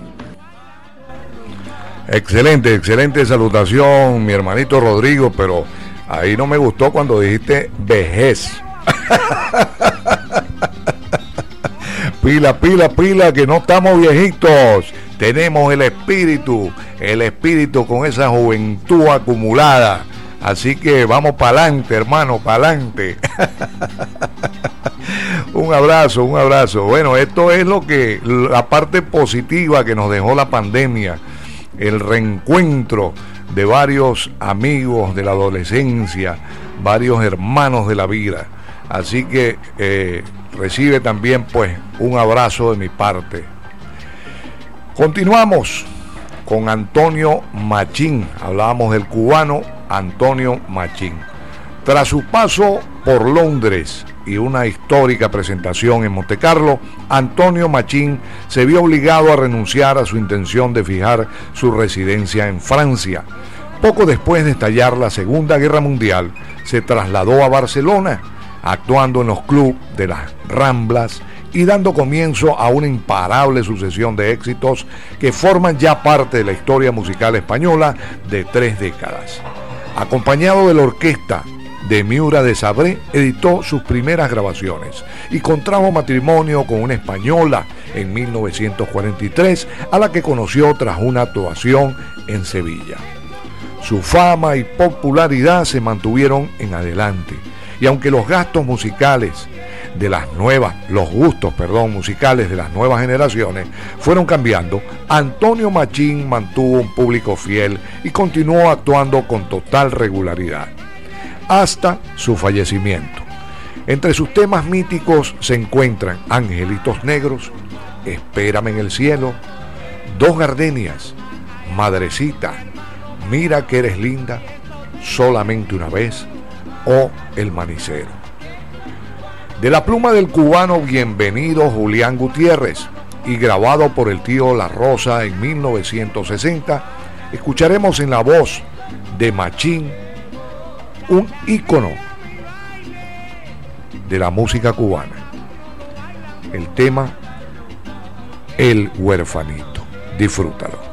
Excelente, excelente salutación, mi hermanito Rodrigo, pero ahí no me gustó cuando dijiste vejez. pila, pila, pila, que no estamos viejitos. Tenemos el espíritu, el espíritu con esa juventud acumulada. Así que vamos para adelante, hermano, para adelante. un abrazo, un abrazo. Bueno, esto es lo que la parte positiva que nos dejó la pandemia el reencuentro de varios amigos de la adolescencia, varios hermanos de la vida. Así que eh, recibe también pues un abrazo de mi parte. Continuamos con Antonio Machín. Hablábamos del cubano Antonio Machín. Tras su paso por Londres y una histórica presentación en Montecarlo, Antonio Machín se vio obligado a renunciar a su intención de fijar su residencia en Francia. Poco después de estallar la Segunda Guerra Mundial, se trasladó a Barcelona, actuando en los clubes de las Ramblas y dando comienzo a una imparable sucesión de éxitos que forman ya parte de la historia musical española de tres décadas. Acompañado de la orquesta de Miura de Sabré editó sus primeras grabaciones y contrajo matrimonio con una española en 1943 a la que conoció tras una actuación en Sevilla. su fama y popularidad se mantuvieron en adelante. Y aunque los gastos musicales de las nuevas, los gustos, perdón, musicales de las nuevas generaciones fueron cambiando, Antonio Machín mantuvo un público fiel y continuó actuando con total regularidad hasta su fallecimiento. Entre sus temas míticos se encuentran Angelitos Negros, Espérame en el cielo, Dos Gardenias, Madrecita, Mira que eres linda, Solamente una vez o El Manicero. De la pluma del cubano bienvenido Julián Gutiérrez y grabado por el tío La Rosa en 1960, escucharemos en la voz de Machín un ícono de la música cubana. El tema El huerfanito. Disfrútalo.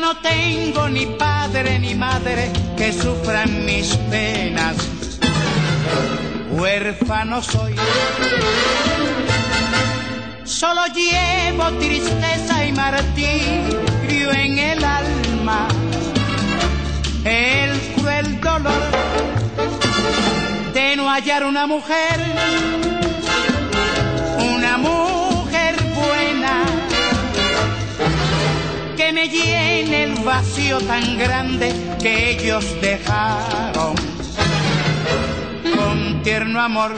No tengo ni padre ni madre que sufran mis penas. Huérfano soy. Solo llevo tristeza y martirio en el alma. El cruel dolor de no hallar una mujer, una mujer me llene el vacío tan grande que ellos dejaron con tierno amor.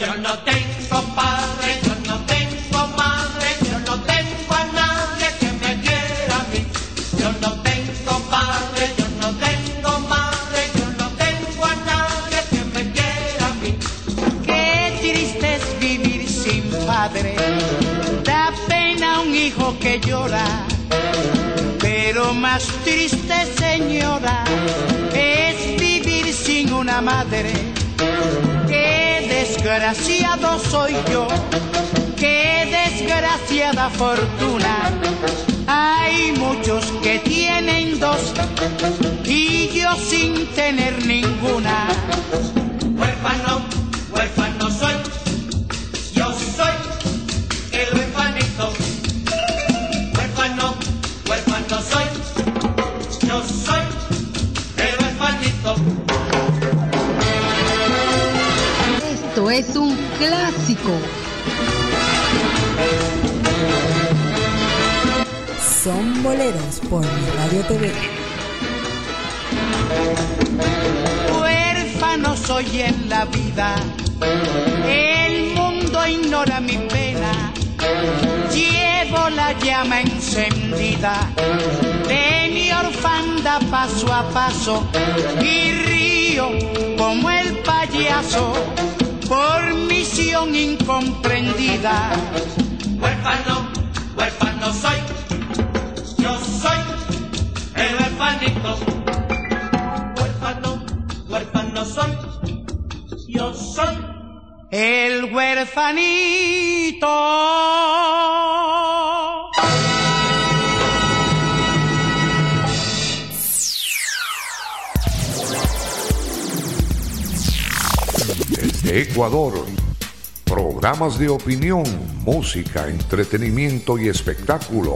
Yo no tengo padre, yo no tengo madre, yo no tengo a nadie que me quiera a mí. Yo no tengo padre, yo no tengo madre, yo no tengo a nadie que me quiera a mí. Qué triste es vivir sin padre, da pena un hijo que llora. Pero más triste, señora, es vivir sin una madre. Qué desgraciado soy yo, qué desgraciada fortuna. Hay muchos que tienen dos y yo sin tener ninguna. Huérfano, huérfano soy, es un clásico. Son boleros por mi radio TV. Huérfano soy en la vida, el mundo ignora mi pena. Llevo la llama encendida de mi orfanda paso a paso y río como el payaso por misión incomprendida. Huérfano, huérfano soy, yo soy el huérfanito. Huérfano, huérfano soy, yo soy El huérfanito. Ecuador, programas de opinión, música, entretenimiento y espectáculo.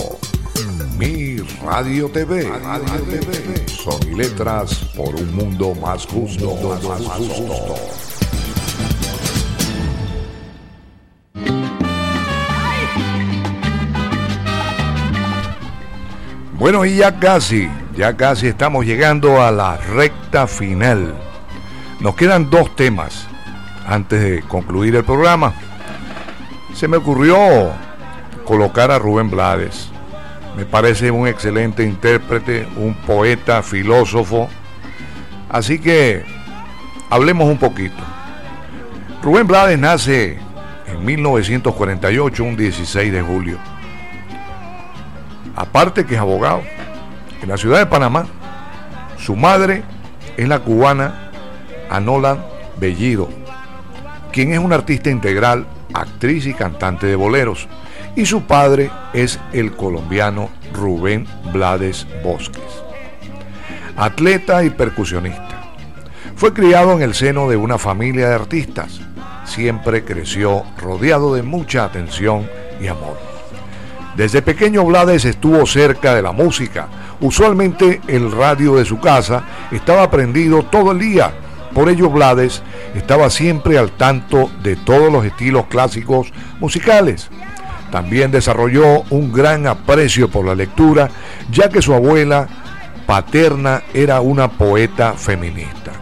Mi Radio TV. Son y letras por un mundo más justo. Más justo. Bueno, y ya casi, ya casi estamos llegando a la recta final. Nos quedan dos temas antes de concluir el programa. Se me ocurrió colocar a Rubén Blades. Me parece un excelente intérprete, un poeta, filósofo. Así que hablemos un poquito. Rubén Blades nace en 1948, un 16 de julio. Aparte que es abogado, en la ciudad de Panamá. Su madre es la cubana Anola Bellido, quien es una artista integral, actriz y cantante de boleros, y su padre es el colombiano Rubén Blades Bosques. Atleta y percusionista. Fue criado en el seno de una familia de artistas. Siempre creció rodeado de mucha atención y amor. Desde pequeño Blades estuvo cerca de la música. Usualmente el radio de su casa estaba prendido todo el día. Por ello Blades estaba siempre al tanto de todos los estilos clásicos musicales. También desarrolló un gran aprecio por la lectura, ya que su abuela paterna era una poeta feminista.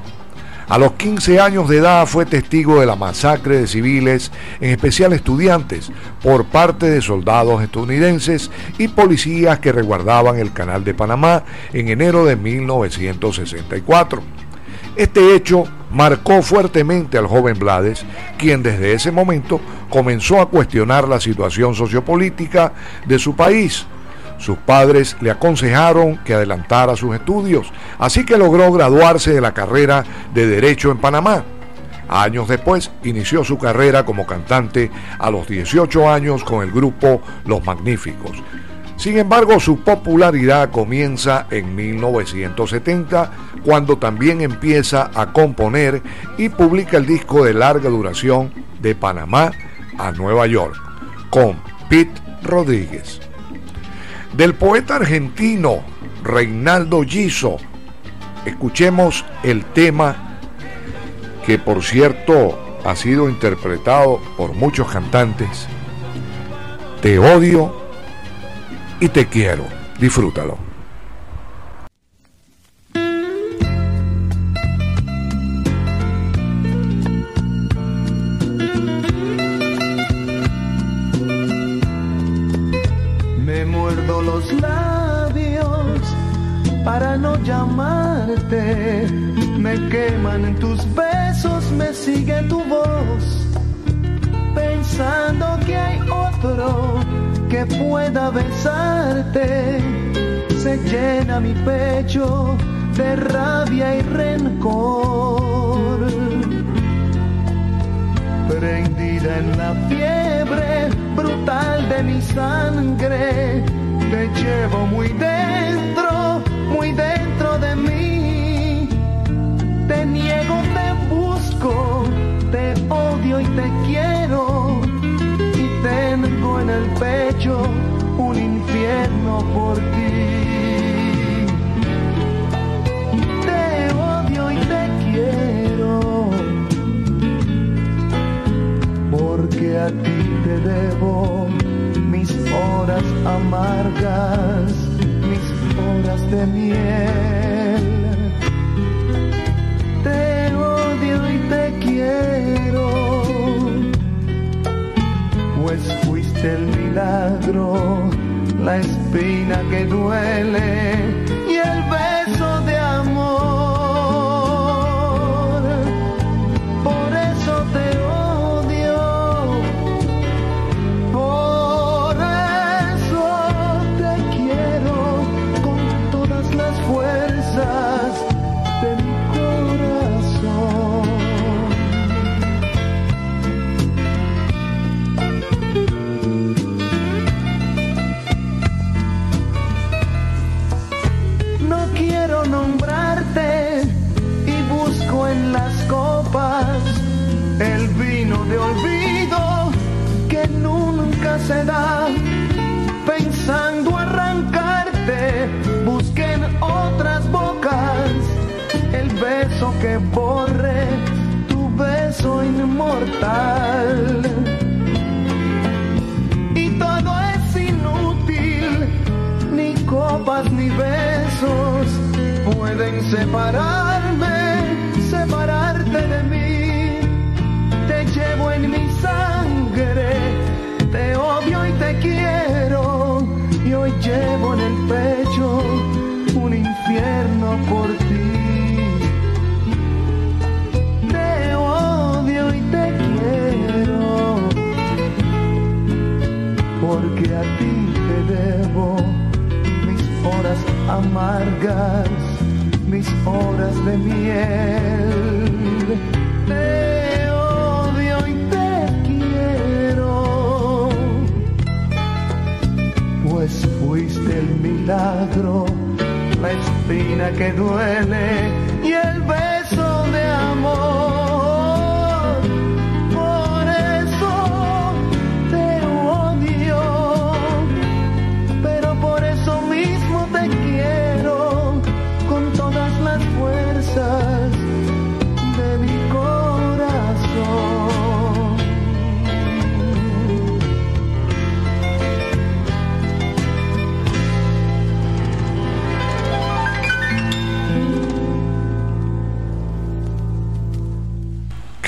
A los 15 años de edad fue testigo de la masacre de civiles, en especial estudiantes, por parte de soldados estadounidenses y policías que resguardaban el canal de Panamá en enero de 1964. Este hecho marcó fuertemente al joven Blades, quien desde ese momento comenzó a cuestionar la situación sociopolítica de su país sus padres le aconsejaron que adelantara sus estudios, así que logró graduarse de la carrera de Derecho en Panamá. Años después inició su carrera como cantante a los 18 años con el grupo Los Magníficos. Sin embargo, su popularidad comienza en 1970, cuando también empieza a componer y publica el disco de larga duración de Panamá a Nueva York, con Pete Rodríguez del poeta argentino Reinaldo Giso. Escuchemos el tema que por cierto ha sido interpretado por muchos cantantes. Te odio y te quiero. Disfrútalo. para no llamarte. Me queman en tus besos, me sigue tu voz. Pensando que hay otro que pueda besarte. Se llena mi pecho de rabia y rencor. Prendida en la fiebre brutal de mi sangre, te llevo muy dentro muy dentro de mí. Te niego, te busco, te odio y te quiero. En el pecho un infierno por ti. Te odio y te quiero. Porque a ti te debo mis horas amargas de miel. Te odio y te quiero, la espina que duele que borre tu beso inmortal. Y todo es inútil, ni copas ni besos pueden separarme, separarte de mí. Te llevo en mi sangre te odio y te quiero y hoy llevo en el pecho un infierno por ti. Mis horas amargas, mis horas de miel. Te odio y te quiero, pues fuiste el milagro, la espina que duele y el beso de amor.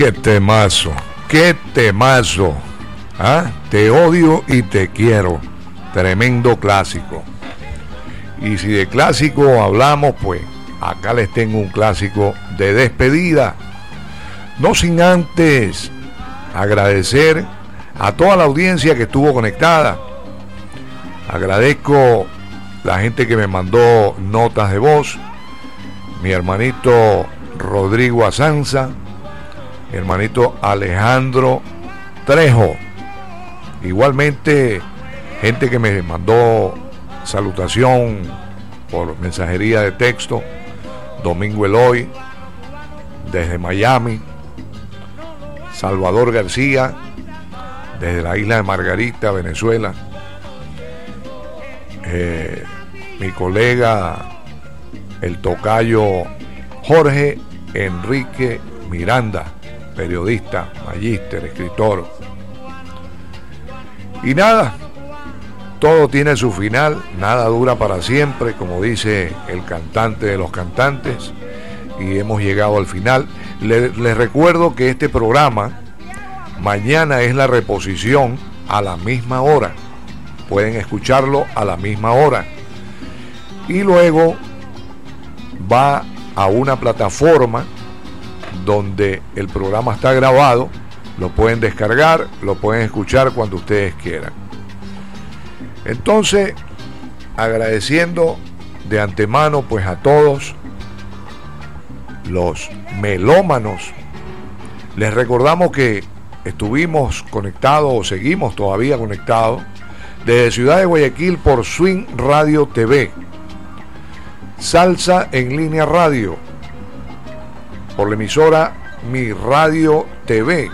Qué temazo, qué temazo. ¿Ah? Te odio y te quiero. Tremendo clásico. Y si de clásico hablamos, pues acá les tengo un clásico de despedida. No sin antes agradecer a toda la audiencia que estuvo conectada. Agradezco la gente que me mandó notas de voz. Mi hermanito Rodrigo Azanza, hermanito Alejandro Trejo. Igualmente, gente que me mandó salutación por mensajería de texto. Domingo Eloy, desde Miami. Salvador García, desde la isla de Margarita, Venezuela. Eh, mi colega, el tocayo Jorge Enrique Miranda, periodista, magíster, escritor. Y nada, todo tiene su final, nada dura para siempre, como dice el cantante de los cantantes, y hemos llegado al final. Le- les recuerdo que este programa mañana es la reposición a la misma hora. Pueden escucharlo a la misma hora. Y luego va a una plataforma donde el programa está grabado, lo pueden descargar, lo pueden escuchar cuando ustedes quieran. Entonces, agradeciendo de antemano pues a todos los melómanos, les recordamos que estuvimos conectados o seguimos todavía conectados desde Ciudad de Guayaquil por Swing Radio TV, Salsa en línea radio, por la emisora Mi Radio TV,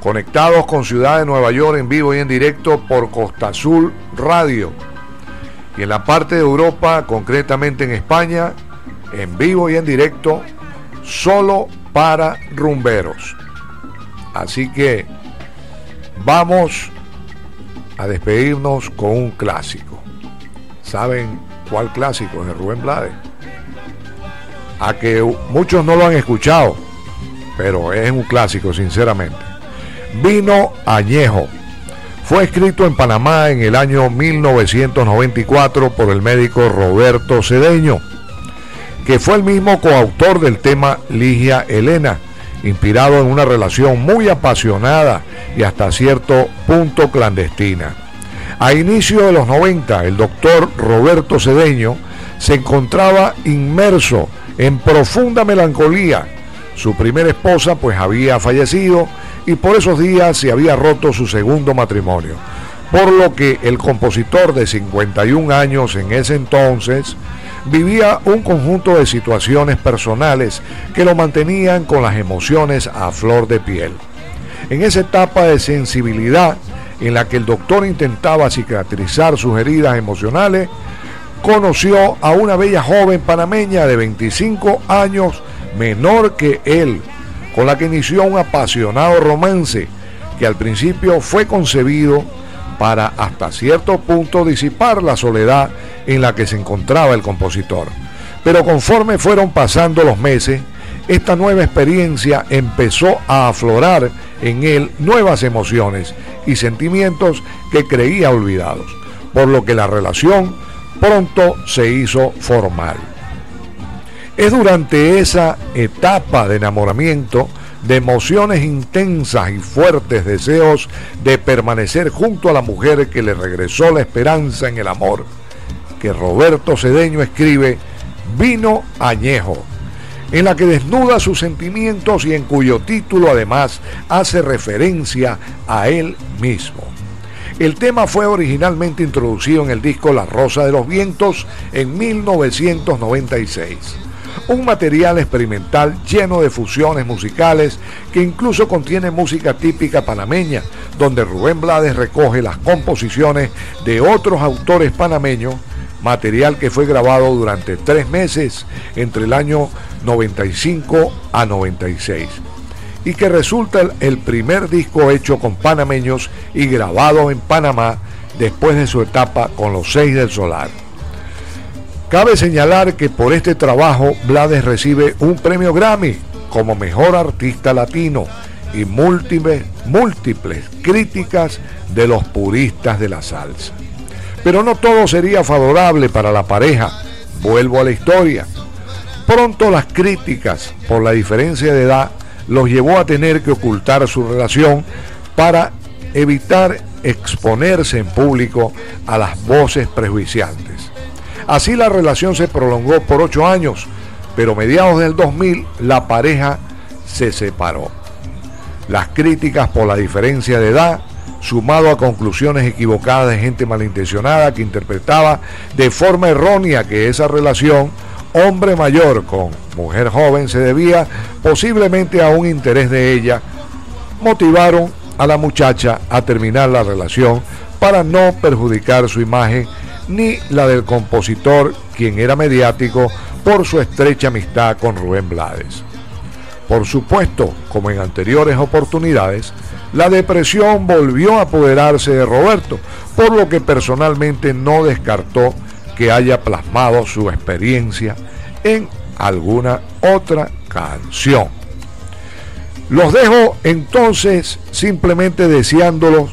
conectados con Ciudad de Nueva York en vivo y en directo por Costa Azul Radio, y en la parte de Europa, concretamente en España, en vivo y en directo, solo para rumberos. Así que vamos a despedirnos con un clásico. ¿Saben cuál clásico? De Rubén Blades. A que muchos no lo han escuchado, pero es un clásico, sinceramente. Vino Añejo. Fue escrito en Panamá en el año 1994 por el médico Roberto Cedeño, que fue el mismo coautor del tema Ligia Elena, inspirado en una relación muy apasionada y hasta cierto punto clandestina. A inicio de los 90, el doctor Roberto Cedeño se encontraba inmerso en profunda melancolía. Su primera esposa pues había fallecido y por esos días se había roto su segundo matrimonio. Por lo que el compositor de 51 años en ese entonces vivía un conjunto de situaciones personales que lo mantenían con las emociones a flor de piel. En esa etapa de sensibilidad en la que el doctor intentaba cicatrizar sus heridas emocionales, conoció a una bella joven panameña de 25 años menor que él, con la que inició un apasionado romance que al principio fue concebido para hasta cierto punto disipar la soledad en la que se encontraba el compositor. Pero conforme fueron pasando los meses, esta nueva experiencia empezó a aflorar en él nuevas emociones y sentimientos que creía olvidados, por lo que la relación pronto se hizo formal. Es durante esa etapa de enamoramiento, de emociones intensas y fuertes deseos de permanecer junto a la mujer que le regresó la esperanza en el amor, que Roberto Cedeño escribe Vino Añejo, en la que desnuda sus sentimientos y en cuyo título además hace referencia a él mismo. El tema fue originalmente introducido en el disco La Rosa de los Vientos en 1996 un material experimental lleno de fusiones musicales que incluso contiene música típica panameña, donde Rubén Blades recoge las composiciones de otros autores panameños, material que fue grabado durante tres meses entre el año 95 a 96 y que resulta el primer disco hecho con panameños y grabado en Panamá después de su etapa con los seis del Solar. Cabe señalar que por este trabajo Blades recibe un premio Grammy como mejor artista latino y múltiples, múltiples críticas de los puristas de la salsa. Pero no todo sería favorable para la pareja. Vuelvo a la historia. Pronto las críticas por la diferencia de edad los llevó a tener que ocultar su relación para evitar exponerse en público a las voces prejuiciantes. Así la relación se prolongó por ocho años, pero mediados del 2000 la pareja se separó. Las críticas por la diferencia de edad, sumado a conclusiones equivocadas de gente malintencionada que interpretaba de forma errónea que esa relación hombre mayor con mujer joven se debía posiblemente a un interés de ella, motivaron a la muchacha a terminar la relación para no perjudicar su imagen ni la del compositor, quien era mediático por su estrecha amistad con Rubén Blades. Por supuesto, como en anteriores oportunidades, la depresión volvió a apoderarse de Roberto, por lo que personalmente no descartó que haya plasmado su experiencia en alguna otra canción. Los dejo entonces simplemente deseándolos,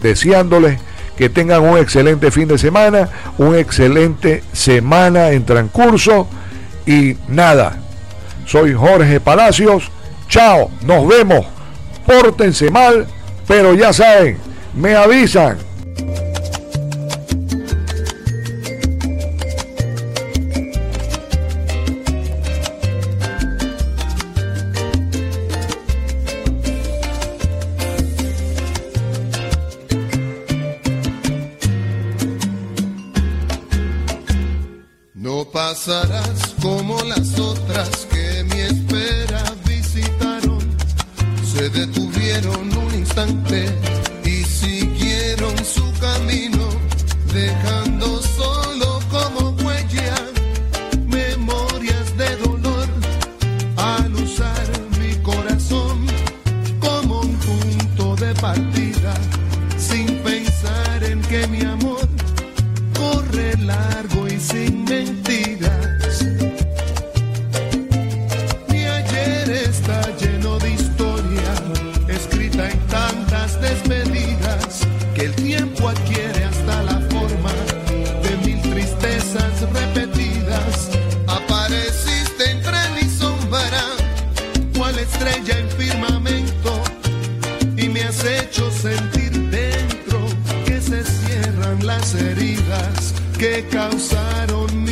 deseándoles que tengan un excelente fin de semana, una excelente semana en transcurso y nada. Soy Jorge Palacios. Chao, nos vemos. Pórtense mal, pero ya saben, me avisan las heridas que causaron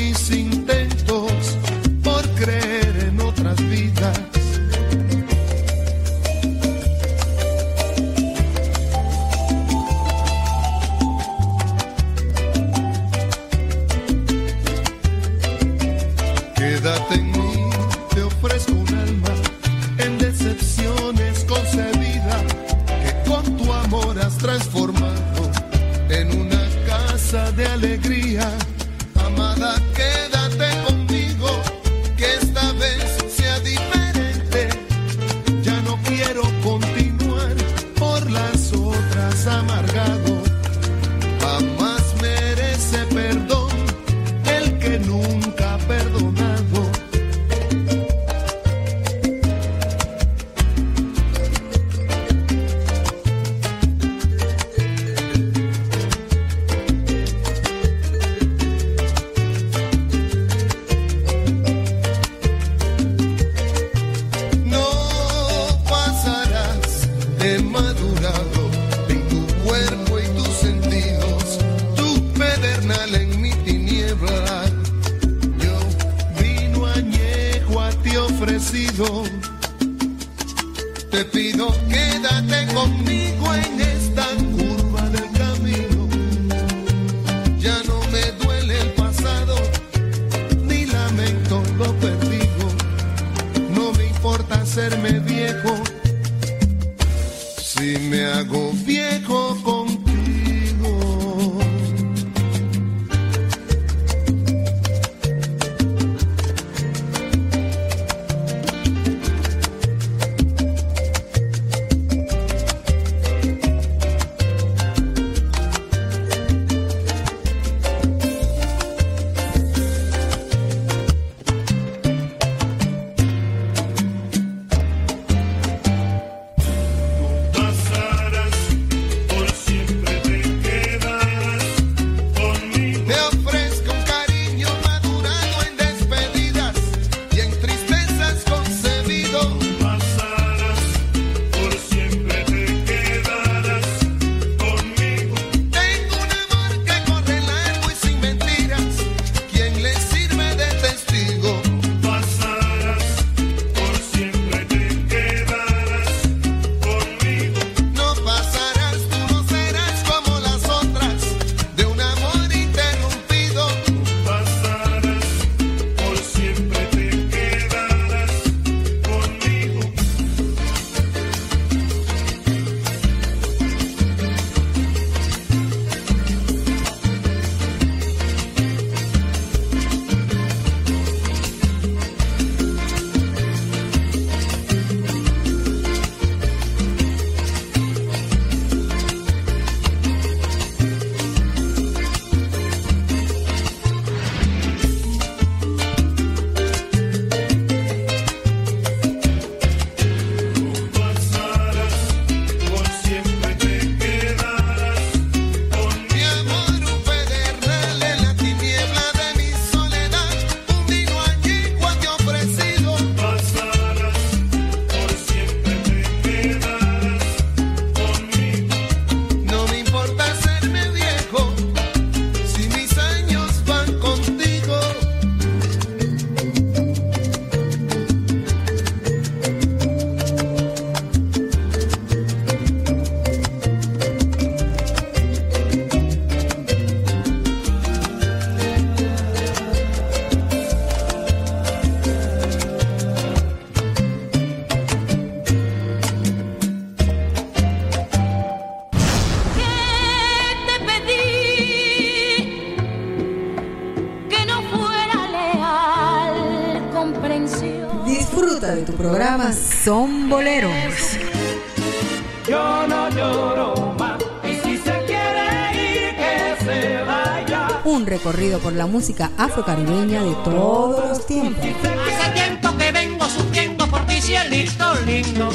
la música afrocaribeña de todos los tiempos. Hace tiempo que vengo sufriendo por ti, cielito lindo.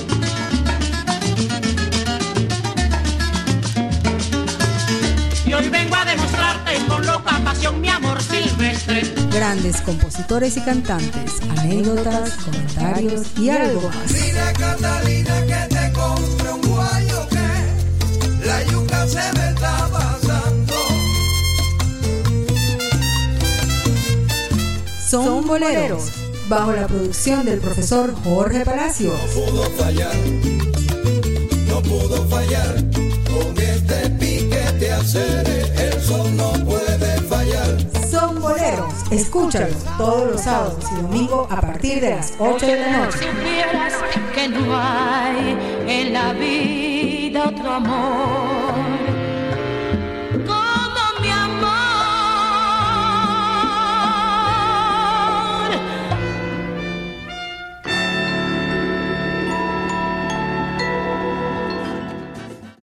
Y hoy vengo a demostrarte con loca pasión mi amor silvestre. Grandes compositores y cantantes, anécdotas, comentarios y algo más. Mira Catalina que Son Boleros, bajo la producción del profesor Jorge Palacios. pudo fallar, no pudo fallar. Con este piquete acere, el sol no puede fallar. Son Boleros, escúchalos todos los sábados y domingos a partir de las 8 de la noche. supieras que no hay en la vida otro amor